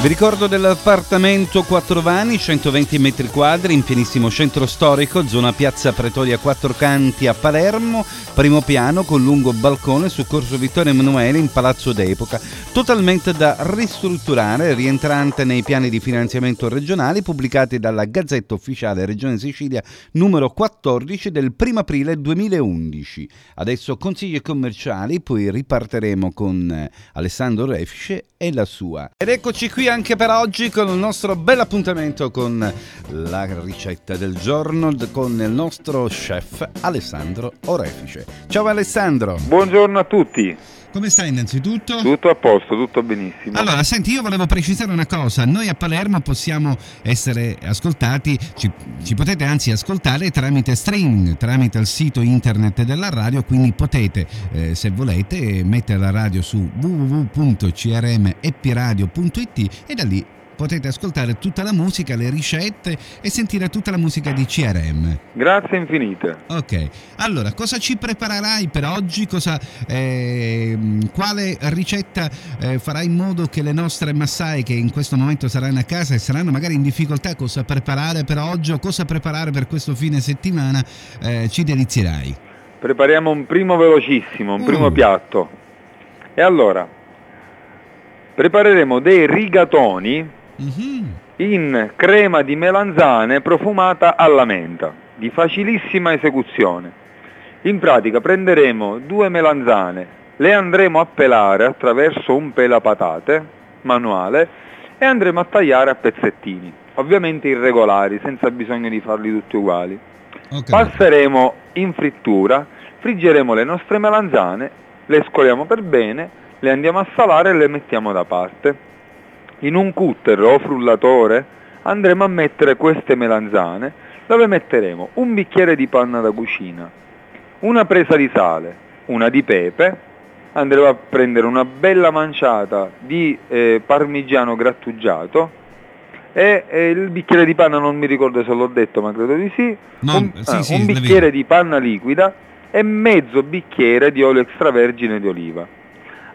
Vi ricordo dell'appartamento 4 Vani, 120 metri quadri, in pienissimo centro storico, zona piazza Pretoria Quattro Canti a Palermo, primo piano con lungo balcone su corso Vittorio Emanuele in palazzo d'epoca, totalmente da ristrutturare, rientrante nei piani di finanziamento regionali pubblicati dalla Gazzetta Ufficiale Regione Sicilia numero 14 del 1 aprile 2011. Adesso consigli commerciali, poi riparteremo con Alessandro Refice e la sua. Ed eccoci qui anche per oggi con il nostro bel appuntamento con la ricetta del giorno con il nostro chef Alessandro Orefice. Ciao Alessandro. Buongiorno a tutti. Come stai innanzitutto? Tutto a posto, tutto benissimo. Allora, senti, io volevo precisare una cosa. Noi a Palermo possiamo essere ascoltati, ci, ci potete anzi ascoltare tramite streaming, tramite il sito internet della radio, quindi potete, eh, se volete, mettere la radio su www.crmepiradio.it e da lì potete ascoltare tutta la musica, le ricette e sentire tutta la musica di CRM. Grazie infinite. Ok, allora cosa ci preparerai per oggi? Cosa, ehm, quale ricetta eh, farai in modo che le nostre massai che in questo momento saranno a casa e saranno magari in difficoltà cosa preparare per oggi o cosa preparare per questo fine settimana eh, ci delizierai? Prepariamo un primo velocissimo, un primo Mm. piatto. E allora, prepareremo dei rigatoni in crema di melanzane profumata alla menta, di facilissima esecuzione. In pratica prenderemo due melanzane, le andremo a pelare attraverso un pelapatate manuale e andremo a tagliare a pezzettini, ovviamente irregolari, senza bisogno di farli tutti uguali. Passeremo in frittura, friggeremo le nostre melanzane, le scoliamo per bene, le andiamo a salare e le mettiamo da parte. In un cutter o frullatore andremo a mettere queste melanzane dove metteremo un bicchiere di panna da cucina, una presa di sale, una di pepe, andremo a prendere una bella manciata di eh, parmigiano grattugiato e, e il bicchiere di panna non mi ricordo se l'ho detto ma credo di sì, No, un, sì, ah, sì, un bicchiere di panna liquida e mezzo bicchiere di olio extravergine di oliva.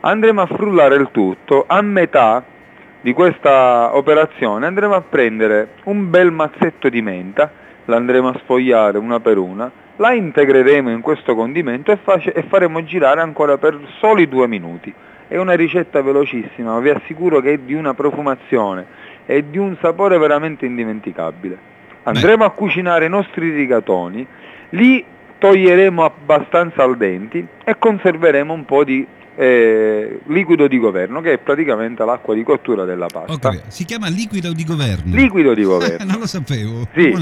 Andremo a frullare il tutto, a metà di questa operazione andremo a prendere un bel mazzetto di menta, l'andremo a sfogliare una per una, la integreremo in questo condimento e, face- e faremo girare ancora per soli due minuti. È una ricetta velocissima, ma vi assicuro che è di una profumazione e di un sapore veramente indimenticabile. Andremo a cucinare i nostri rigatoni, li toglieremo abbastanza al denti e conserveremo un po' di eh, liquido di governo, che è praticamente l'acqua di cottura della pasta. Capito. Si chiama liquido di governo. Liquido di [laughs] governo. non lo sapevo. Sì.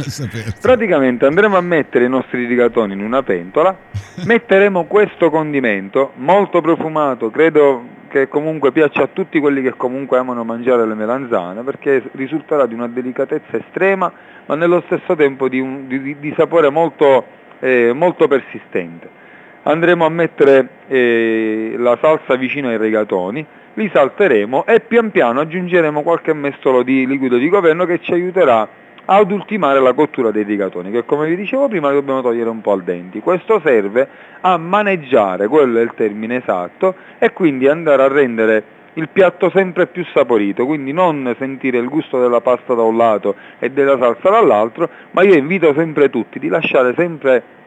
Praticamente andremo a mettere i nostri rigatoni in una pentola, [laughs] metteremo questo condimento molto profumato, credo che comunque piaccia a tutti quelli che comunque amano mangiare le melanzane, perché risulterà di una delicatezza estrema, ma nello stesso tempo di, un, di- di- di sapore molto, eh, molto persistente. Andremo a mettere eh, la salsa vicino ai rigatoni, li salteremo e pian piano aggiungeremo qualche mestolo di liquido di governo che ci aiuterà ad ultimare la cottura dei rigatoni, che come vi dicevo prima dobbiamo togliere un po' al denti. Questo serve a maneggiare, quello è il termine esatto, e quindi andare a rendere il piatto sempre più saporito, quindi non sentire il gusto della pasta da un lato e della salsa dall'altro, ma io invito sempre tutti di lasciare sempre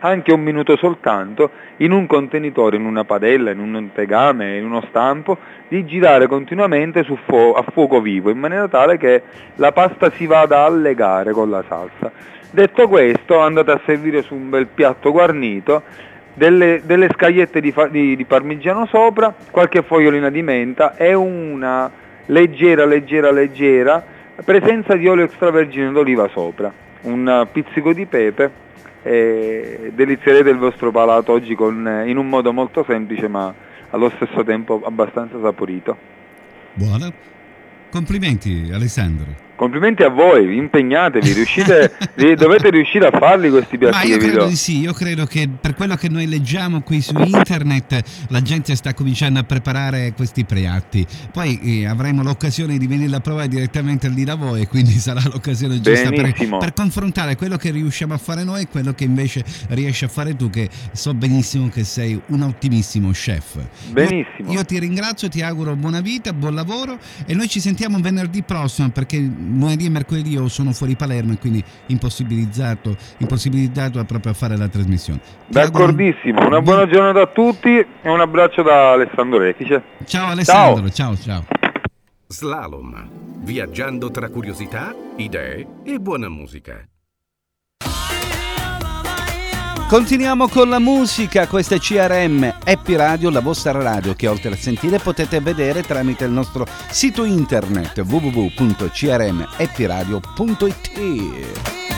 anche un minuto soltanto in un contenitore, in una padella, in un tegame, in uno stampo, di girare continuamente su fuo- a fuoco vivo, in maniera tale che la pasta si vada a legare con la salsa. Detto questo, andate a servire su un bel piatto guarnito, delle, delle scagliette di, di- di parmigiano sopra, qualche fogliolina di menta e una leggera, leggera, leggera presenza di olio extravergine d'oliva sopra, un pizzico di pepe e delizierete il vostro palato oggi con, eh, in un modo molto semplice ma allo stesso tempo abbastanza saporito. Buona. Complimenti Alessandro. Complimenti a voi, impegnatevi, riuscite, [laughs] ri- dovete riuscire a farli questi Ma piatti io che vi credo do. di sì, io credo che per quello che noi leggiamo qui su internet la gente sta cominciando a preparare questi piatti. Poi eh, avremo l'occasione di venire a provare direttamente lì da voi, quindi [laughs] sarà l'occasione giusta per, per confrontare quello che riusciamo a fare noi e quello che invece riesci a fare tu, che so benissimo che sei un ottimissimo chef. Benissimo. Io, io ti ringrazio, ti auguro buona vita, buon lavoro e noi ci sentiamo venerdì prossimo perché lunedì e mercoledì io sono fuori Palermo e quindi impossibilizzato, impossibilitato a proprio a fare la trasmissione. Ti auguro un- D'accordissimo, una buona giornata a tutti e un abbraccio da Alessandro Refice. Ciao Alessandro, ciao ciao. Slalom. Viaggiando tra curiosità, idee e buona musica. Continuiamo con la musica, questa è CRM Happy Radio, la vostra radio che oltre a sentire potete vedere tramite il nostro sito internet www.crmhappyradio.it.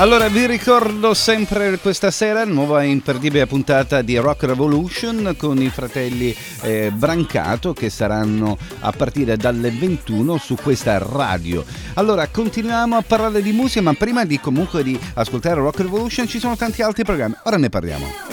Allora vi ricordo sempre questa sera nuova imperdibile puntata di Rock Revolution con i fratelli eh, Brancato che saranno a partire dalle 21 su questa radio. Allora continuiamo a parlare di musica ma prima di comunque di ascoltare Rock Revolution ci sono tanti altri programmi, ora ne parliamo.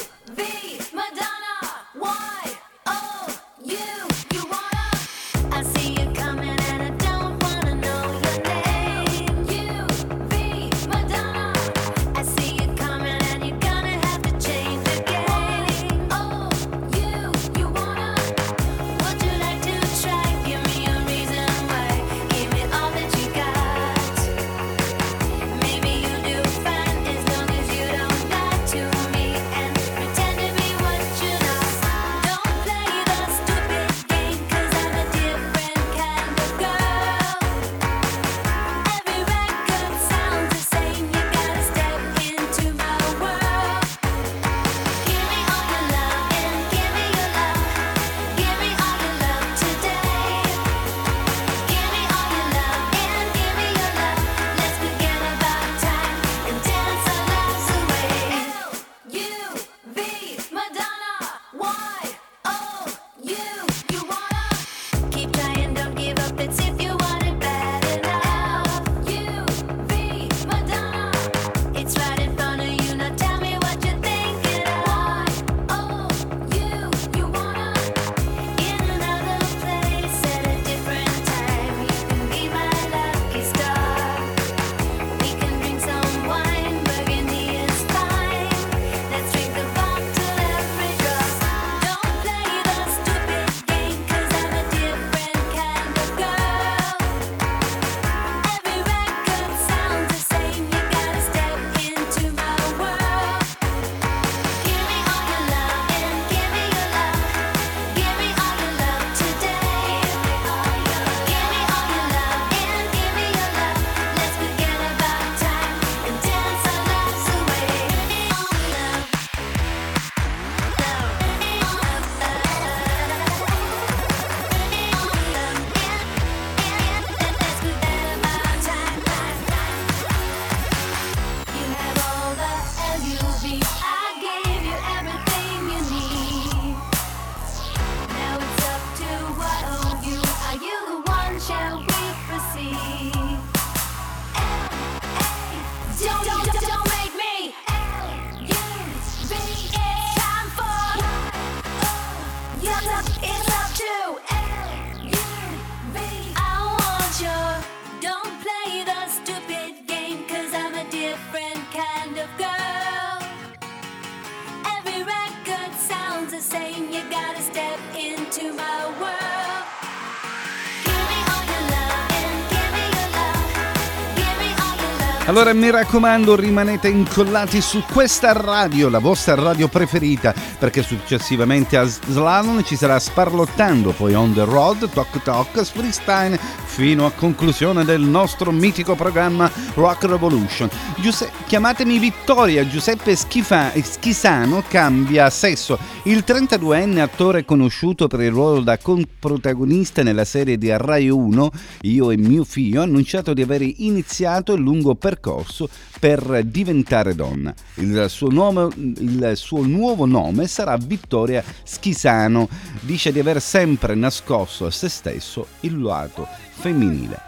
Allora mi raccomando, rimanete incollati su questa radio, la vostra radio preferita, perché successivamente a Slalom ci sarà Sparlottando, poi On the Road, Talk Talk, Freestyle, fino a conclusione del nostro mitico programma Rock Revolution. Giuse- chiamatemi Vittoria, Giuseppe Schifa- Schisano cambia sesso. Il 32enne attore conosciuto per il ruolo da protagonista nella serie di Rai 1, Io e mio figlio, ha annunciato di aver iniziato il lungo percorso per diventare donna. Il suo, nome- il suo nuovo nome sarà Vittoria Schisano. Dice di aver sempre nascosto a se stesso il lato femminile.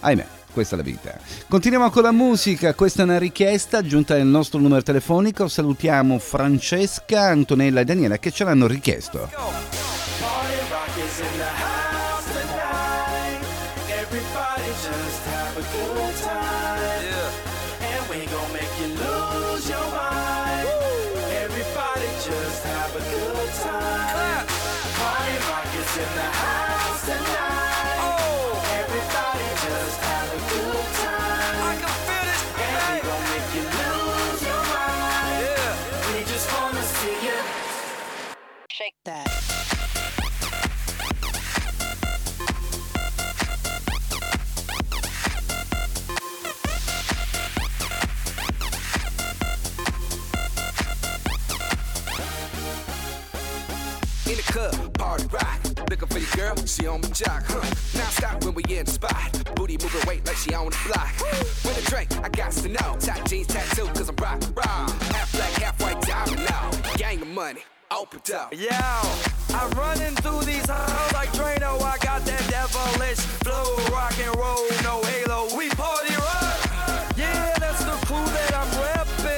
Ahimè. Questa è la vita. Continuiamo con la musica, questa è una richiesta giunta nel nostro numero telefonico. Salutiamo Francesca, Antonella e Daniela che ce l'hanno richiesto. Looking for your girl, she on my jock, huh? Now stop when we in the spot. Booty moving weight like she on the block. With a drink, I got to know. Tight jeans tattoo, cause I'm rock, raw. Half black, half white diamond now. Gang of money, open up. Yo, I'm running through these halls like Drano. I got that devilish flow, rock and roll, no halo. We party rock. Yeah, that's the crew that I'm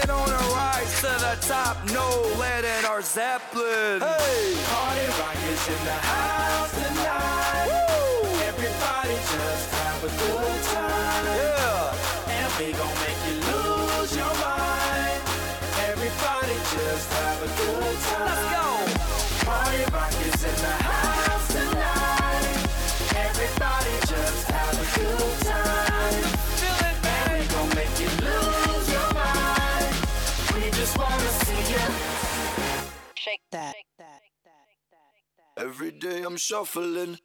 repping on a rise to the top. No lead in our Zeppelin. Hey, Party rock is in the house tonight. Everybody just have a good time. That. Every day I'm shuffling.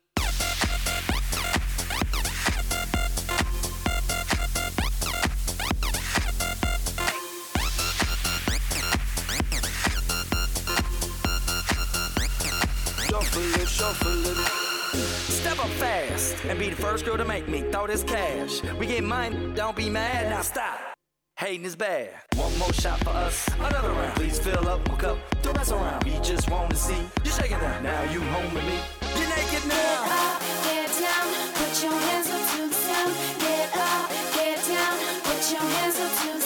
Shuffling, shuffling. Step up fast and be the first girl to make me throw this cash. We get mine, don't be mad, now stop. Hating is bad. One more shot for us, another round. Please fill up my cup, don't mess around. We just wanna see you shaking that. Now you home with me. You're naked now. Get down, put your hands up to the sound. Get up, get down, put your hands up to the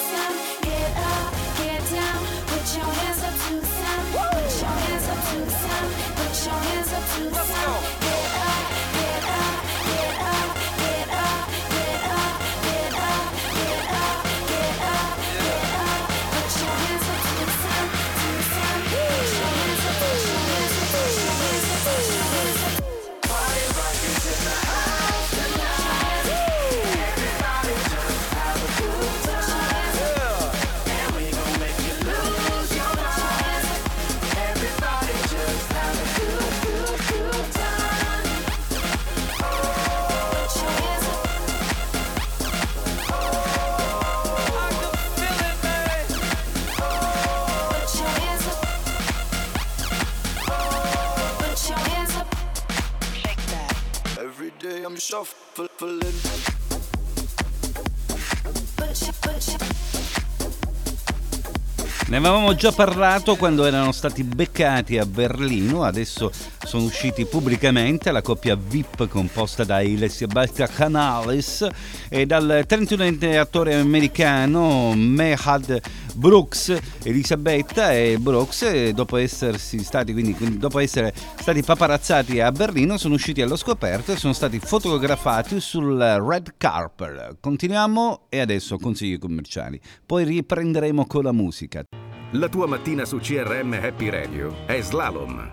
avevamo già parlato quando erano stati beccati a Berlino, adesso sono usciti pubblicamente la coppia VIP composta da Elisabetta Canales e dal 31enne attore americano Mehad Brooks. Elisabetta e Brooks, eh, dopo, stati, quindi dopo essere stati paparazzati a Berlino, sono usciti allo scoperto e sono stati fotografati sul red carpet. Continuiamo e adesso consigli commerciali. Poi riprenderemo con la musica. La tua mattina su CRM Happy Radio è Slalom.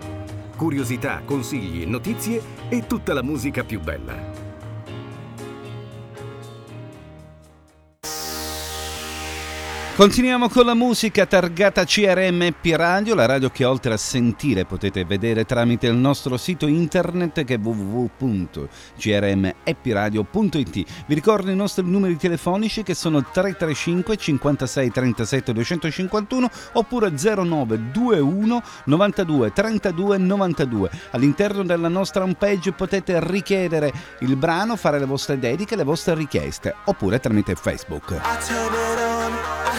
Curiosità, consigli, notizie e tutta la musica più bella. Continuiamo con la musica targata CRMP Radio, la radio che oltre a sentire potete vedere tramite il nostro sito internet che è www.crmepiradio.it. Vi ricordo i nostri numeri telefonici che sono 335 56 37 251 oppure 0921 92 32 92. All'interno della nostra homepage potete richiedere il brano, fare le vostre dediche, le vostre richieste oppure tramite Facebook. I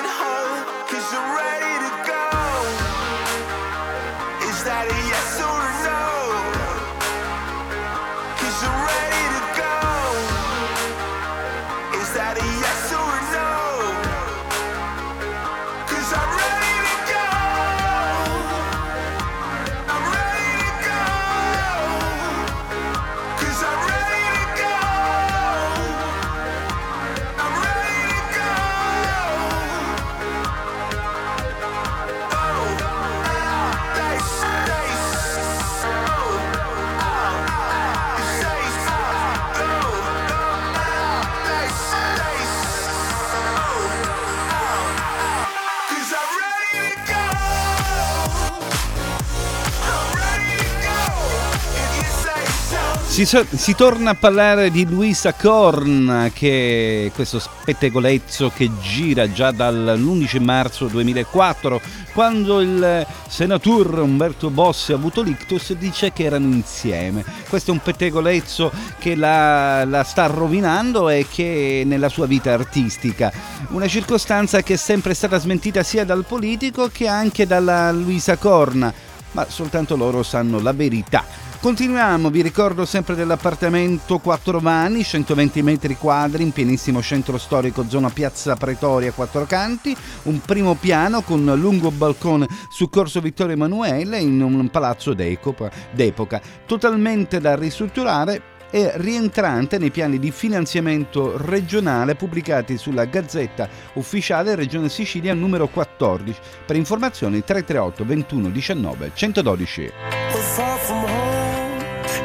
Si, si torna a parlare di Luisa Korn, che è questo spettegolezzo che gira già dall'11 marzo 2004, quando il senatore Umberto Bossi ha avuto l'ictus dice che erano insieme. Questo è un pettegolezzo che la, la sta rovinando e che nella sua vita artistica. Una circostanza che è sempre stata smentita sia dal politico che anche dalla Luisa Korn, ma soltanto loro sanno la verità. Continuiamo, vi ricordo sempre dell'appartamento 4 Vani, 120 metri quadri in pienissimo centro storico, zona Piazza Pretoria, Quattro Canti, un primo piano con lungo balcone su Corso Vittorio Emanuele in un palazzo d'epoca totalmente da ristrutturare e rientrante nei piani di finanziamento regionale pubblicati sulla Gazzetta Ufficiale Regione Sicilia numero 14. Per informazioni 338 21 19 112.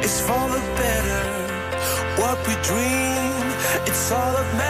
It's for the better. What we dream, it's all that matters.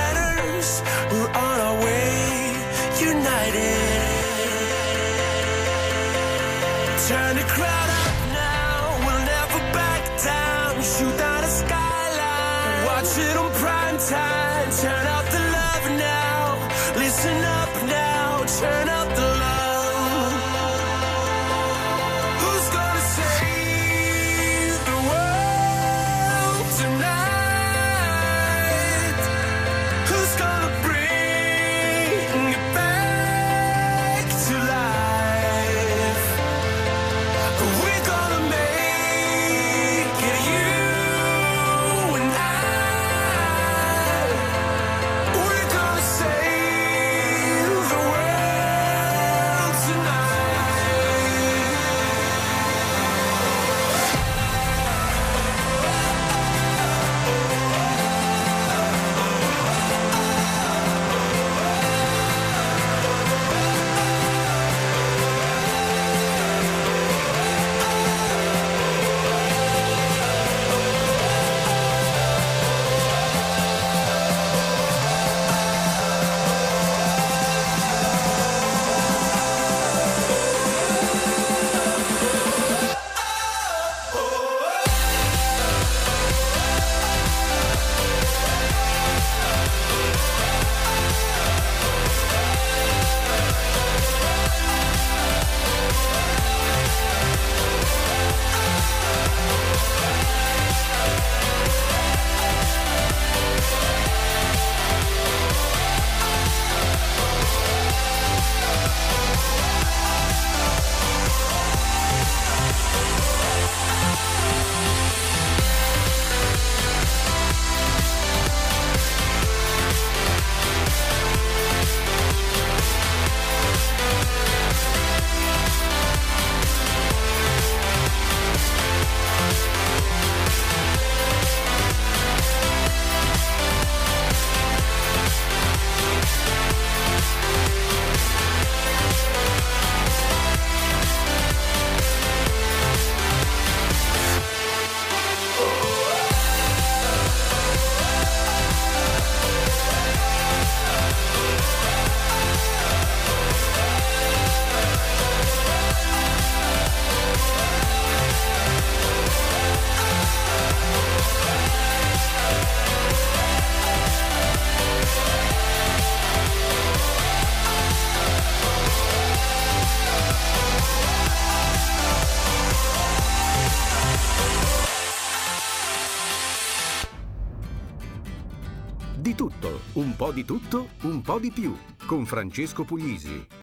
Di tutto, un po' di più, con Francesco Puglisi.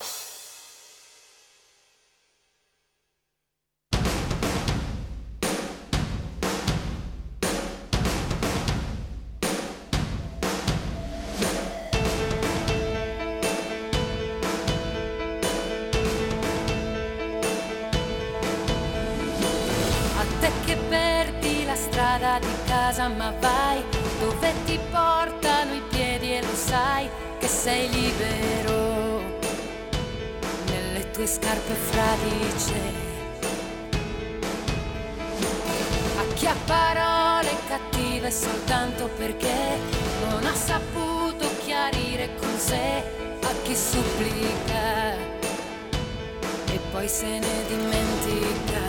Poi se ne dimentica.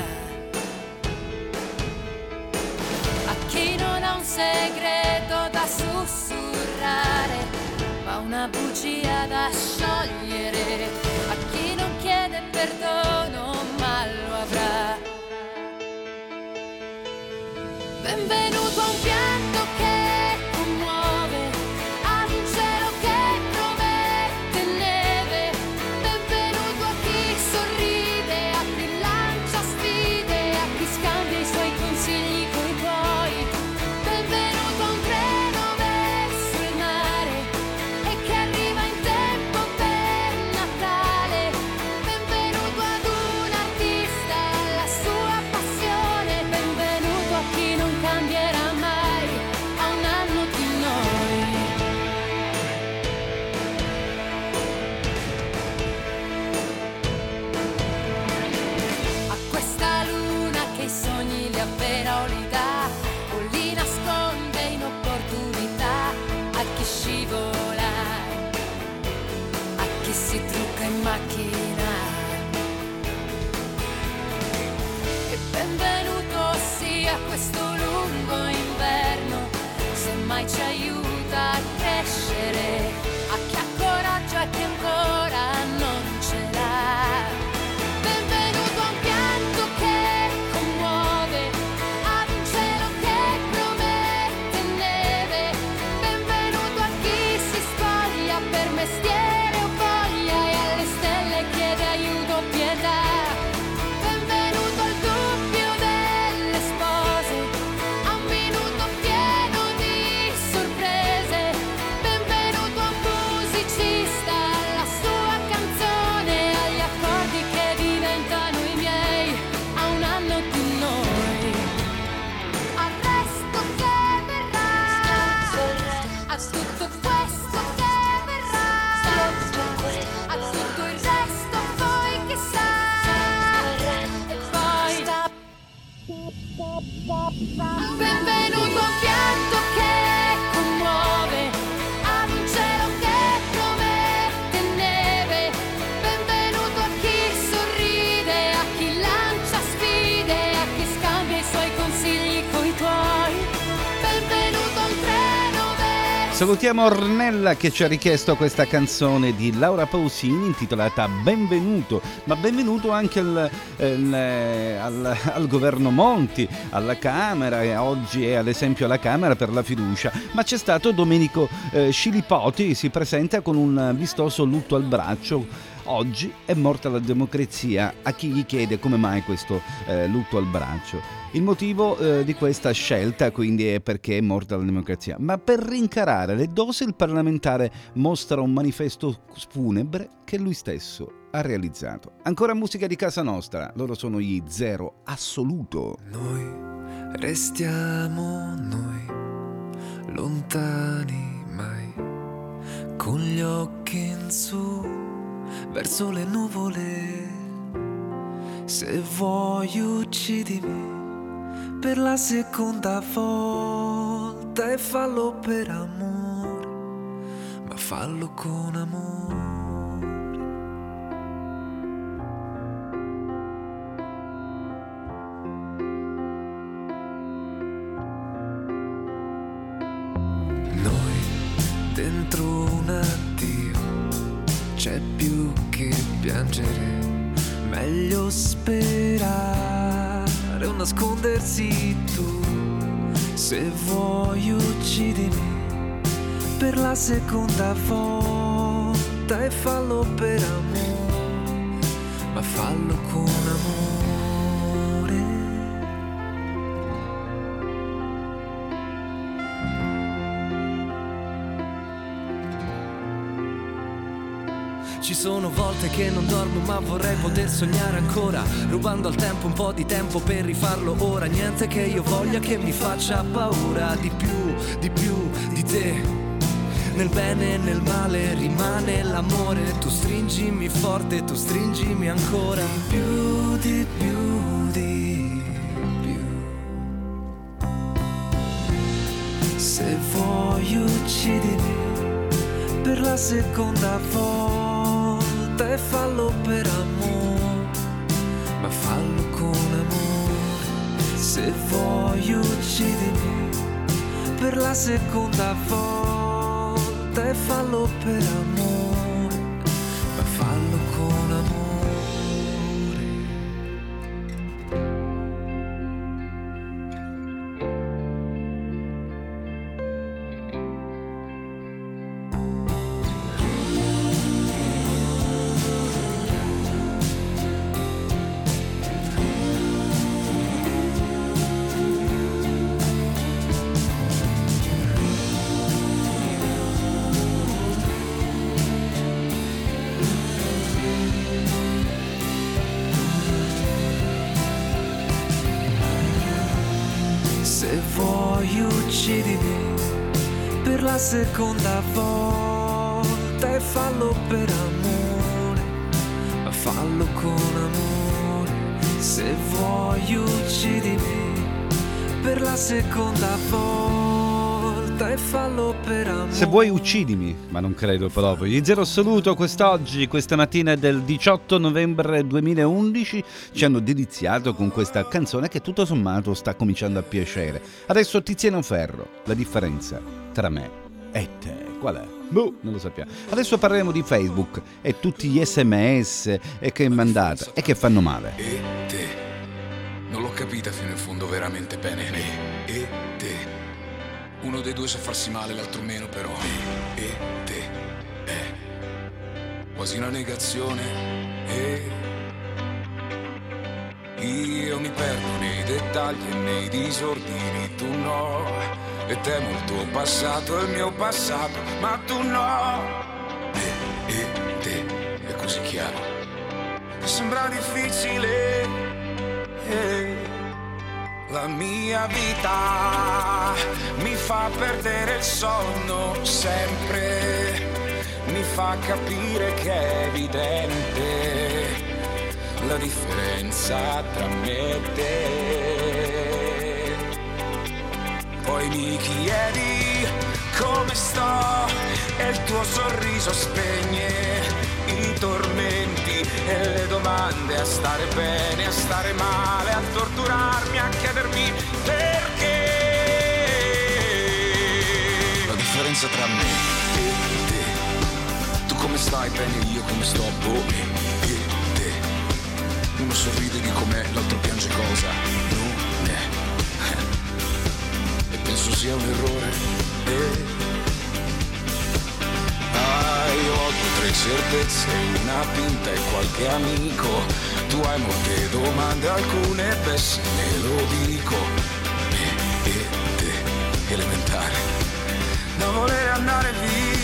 A chi non ha un segreto da sussurrare, ma una bugia da sciogliere. A chi non chiede perdono, Salutiamo Ornella che ci ha richiesto questa canzone di Laura Pausini intitolata Benvenuto, ma benvenuto anche al, eh, al- [laughs] al governo Monti, alla Camera, e oggi è ad esempio alla Camera per la fiducia, ma c'è stato Domenico eh, Scilipoti, si presenta con un vistoso lutto al braccio. Oggi è morta la democrazia, a chi gli chiede come mai questo eh, lutto al braccio. Il motivo eh, di questa scelta quindi è perché è morta la democrazia, ma per rincarare le dose il parlamentare mostra un manifesto funebre che lui stesso ha realizzato. Ancora musica di casa nostra, loro sono gli Zero Assoluto. Restiamo noi, lontani mai, con gli occhi in su, verso le nuvole. Se vuoi uccidimi per la seconda volta e fallo per amore, ma fallo con amore. Noi dentro un addio c'è più che piangere, meglio sperare nascondersi tu. Se vuoi uccidimi per la seconda volta e fallo per amore, ma fallo con amore. Ci sono volte che non dormo ma vorrei poter sognare ancora. Rubando al tempo un po' di tempo per rifarlo ora. Niente che io voglia che mi faccia paura. Di più, di più, di te. Nel bene e nel male rimane l'amore. Tu stringimi forte, tu stringimi ancora. Di più, di più, di più. Se vuoi uccidimi per la seconda volta e fallo per amore, ma fallo con amore. Se vuoi uccidimi per la seconda volta e fallo per amore, Se vuoi uccidimi, ma non credo proprio. Gli zero assoluto quest'oggi, questa mattina del 18 novembre 2011, ci hanno deliziato con questa canzone che tutto sommato sta cominciando a piacere. Adesso Tiziano Ferro, la differenza tra me e te, qual è? Boh, non lo sappiamo. Adesso parleremo di Facebook e tutti gli sms e che mandate e che fanno male. E te. Non l'ho capita fino in fondo veramente bene. E te. Uno dei due sa farsi male, l'altro meno però. Me e te. È quasi una negazione. E io mi perdo nei dettagli e nei disordini, tu no. E temo il tuo passato e il mio passato, ma tu no. Me e te. È così chiaro. Sembra difficile. eh, La mia vita mi fa perdere il sonno sempre, mi fa capire che è evidente la differenza tra me e te. Poi mi chiedi come sto e il tuo sorriso spegne tormenti e le domande a stare bene, a stare male, a torturarmi, a chiedermi perché. La differenza tra me e te. Tu come stai bene, io come sto, boh, e te. Uno sorride di com'è, l'altro piange cosa non è. [laughs] E penso sia un errore. E Io ho tre certezze, una pinta e qualche amico. Tu hai molte domande, alcune beh se me lo dico. Me e te, elementare. Non voler andare via,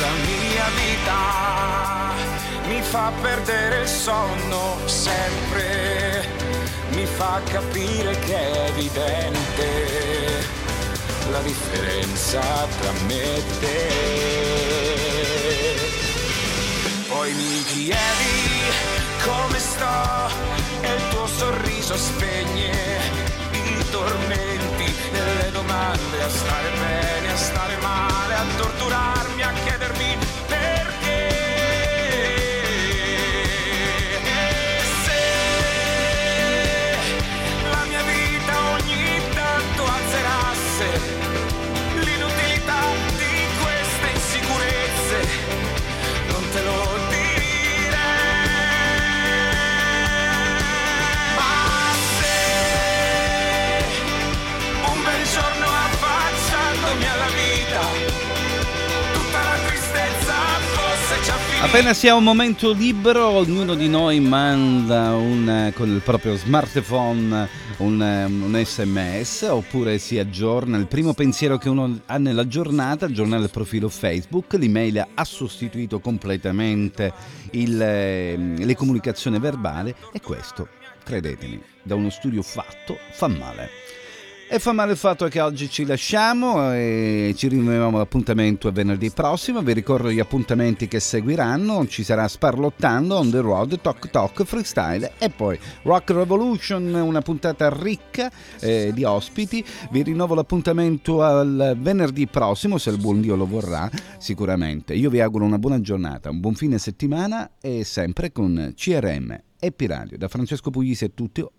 la mia vita mi fa perdere il sonno sempre, mi fa capire che è evidente la differenza tra me e te. Poi mi chiedi come sto e il tuo sorriso spegne i tormenti e le domande a stare bene, a stare male, a torturarmi, a chiedermi Appena si ha un momento libero, ognuno di noi manda un, con il proprio smartphone un, un sms oppure si aggiorna. Il primo pensiero che uno ha nella giornata, aggiornare il profilo Facebook. L'email ha sostituito completamente il, le comunicazioni verbali e questo, credetemi, da uno studio fatto fa male. E fa male il fatto che oggi ci lasciamo e ci rinnoviamo l'appuntamento venerdì prossimo. Vi ricordo gli appuntamenti che seguiranno. Ci sarà Sparlottando, On the Road, Talk Talk, Freestyle e poi Rock Revolution, una puntata ricca eh, di ospiti. Vi rinnovo l'appuntamento al venerdì prossimo, se il buon Dio lo vorrà, sicuramente. Io vi auguro una buona giornata, un buon fine settimana e sempre con CRM e Piradio. Da Francesco Puglisi è tutto.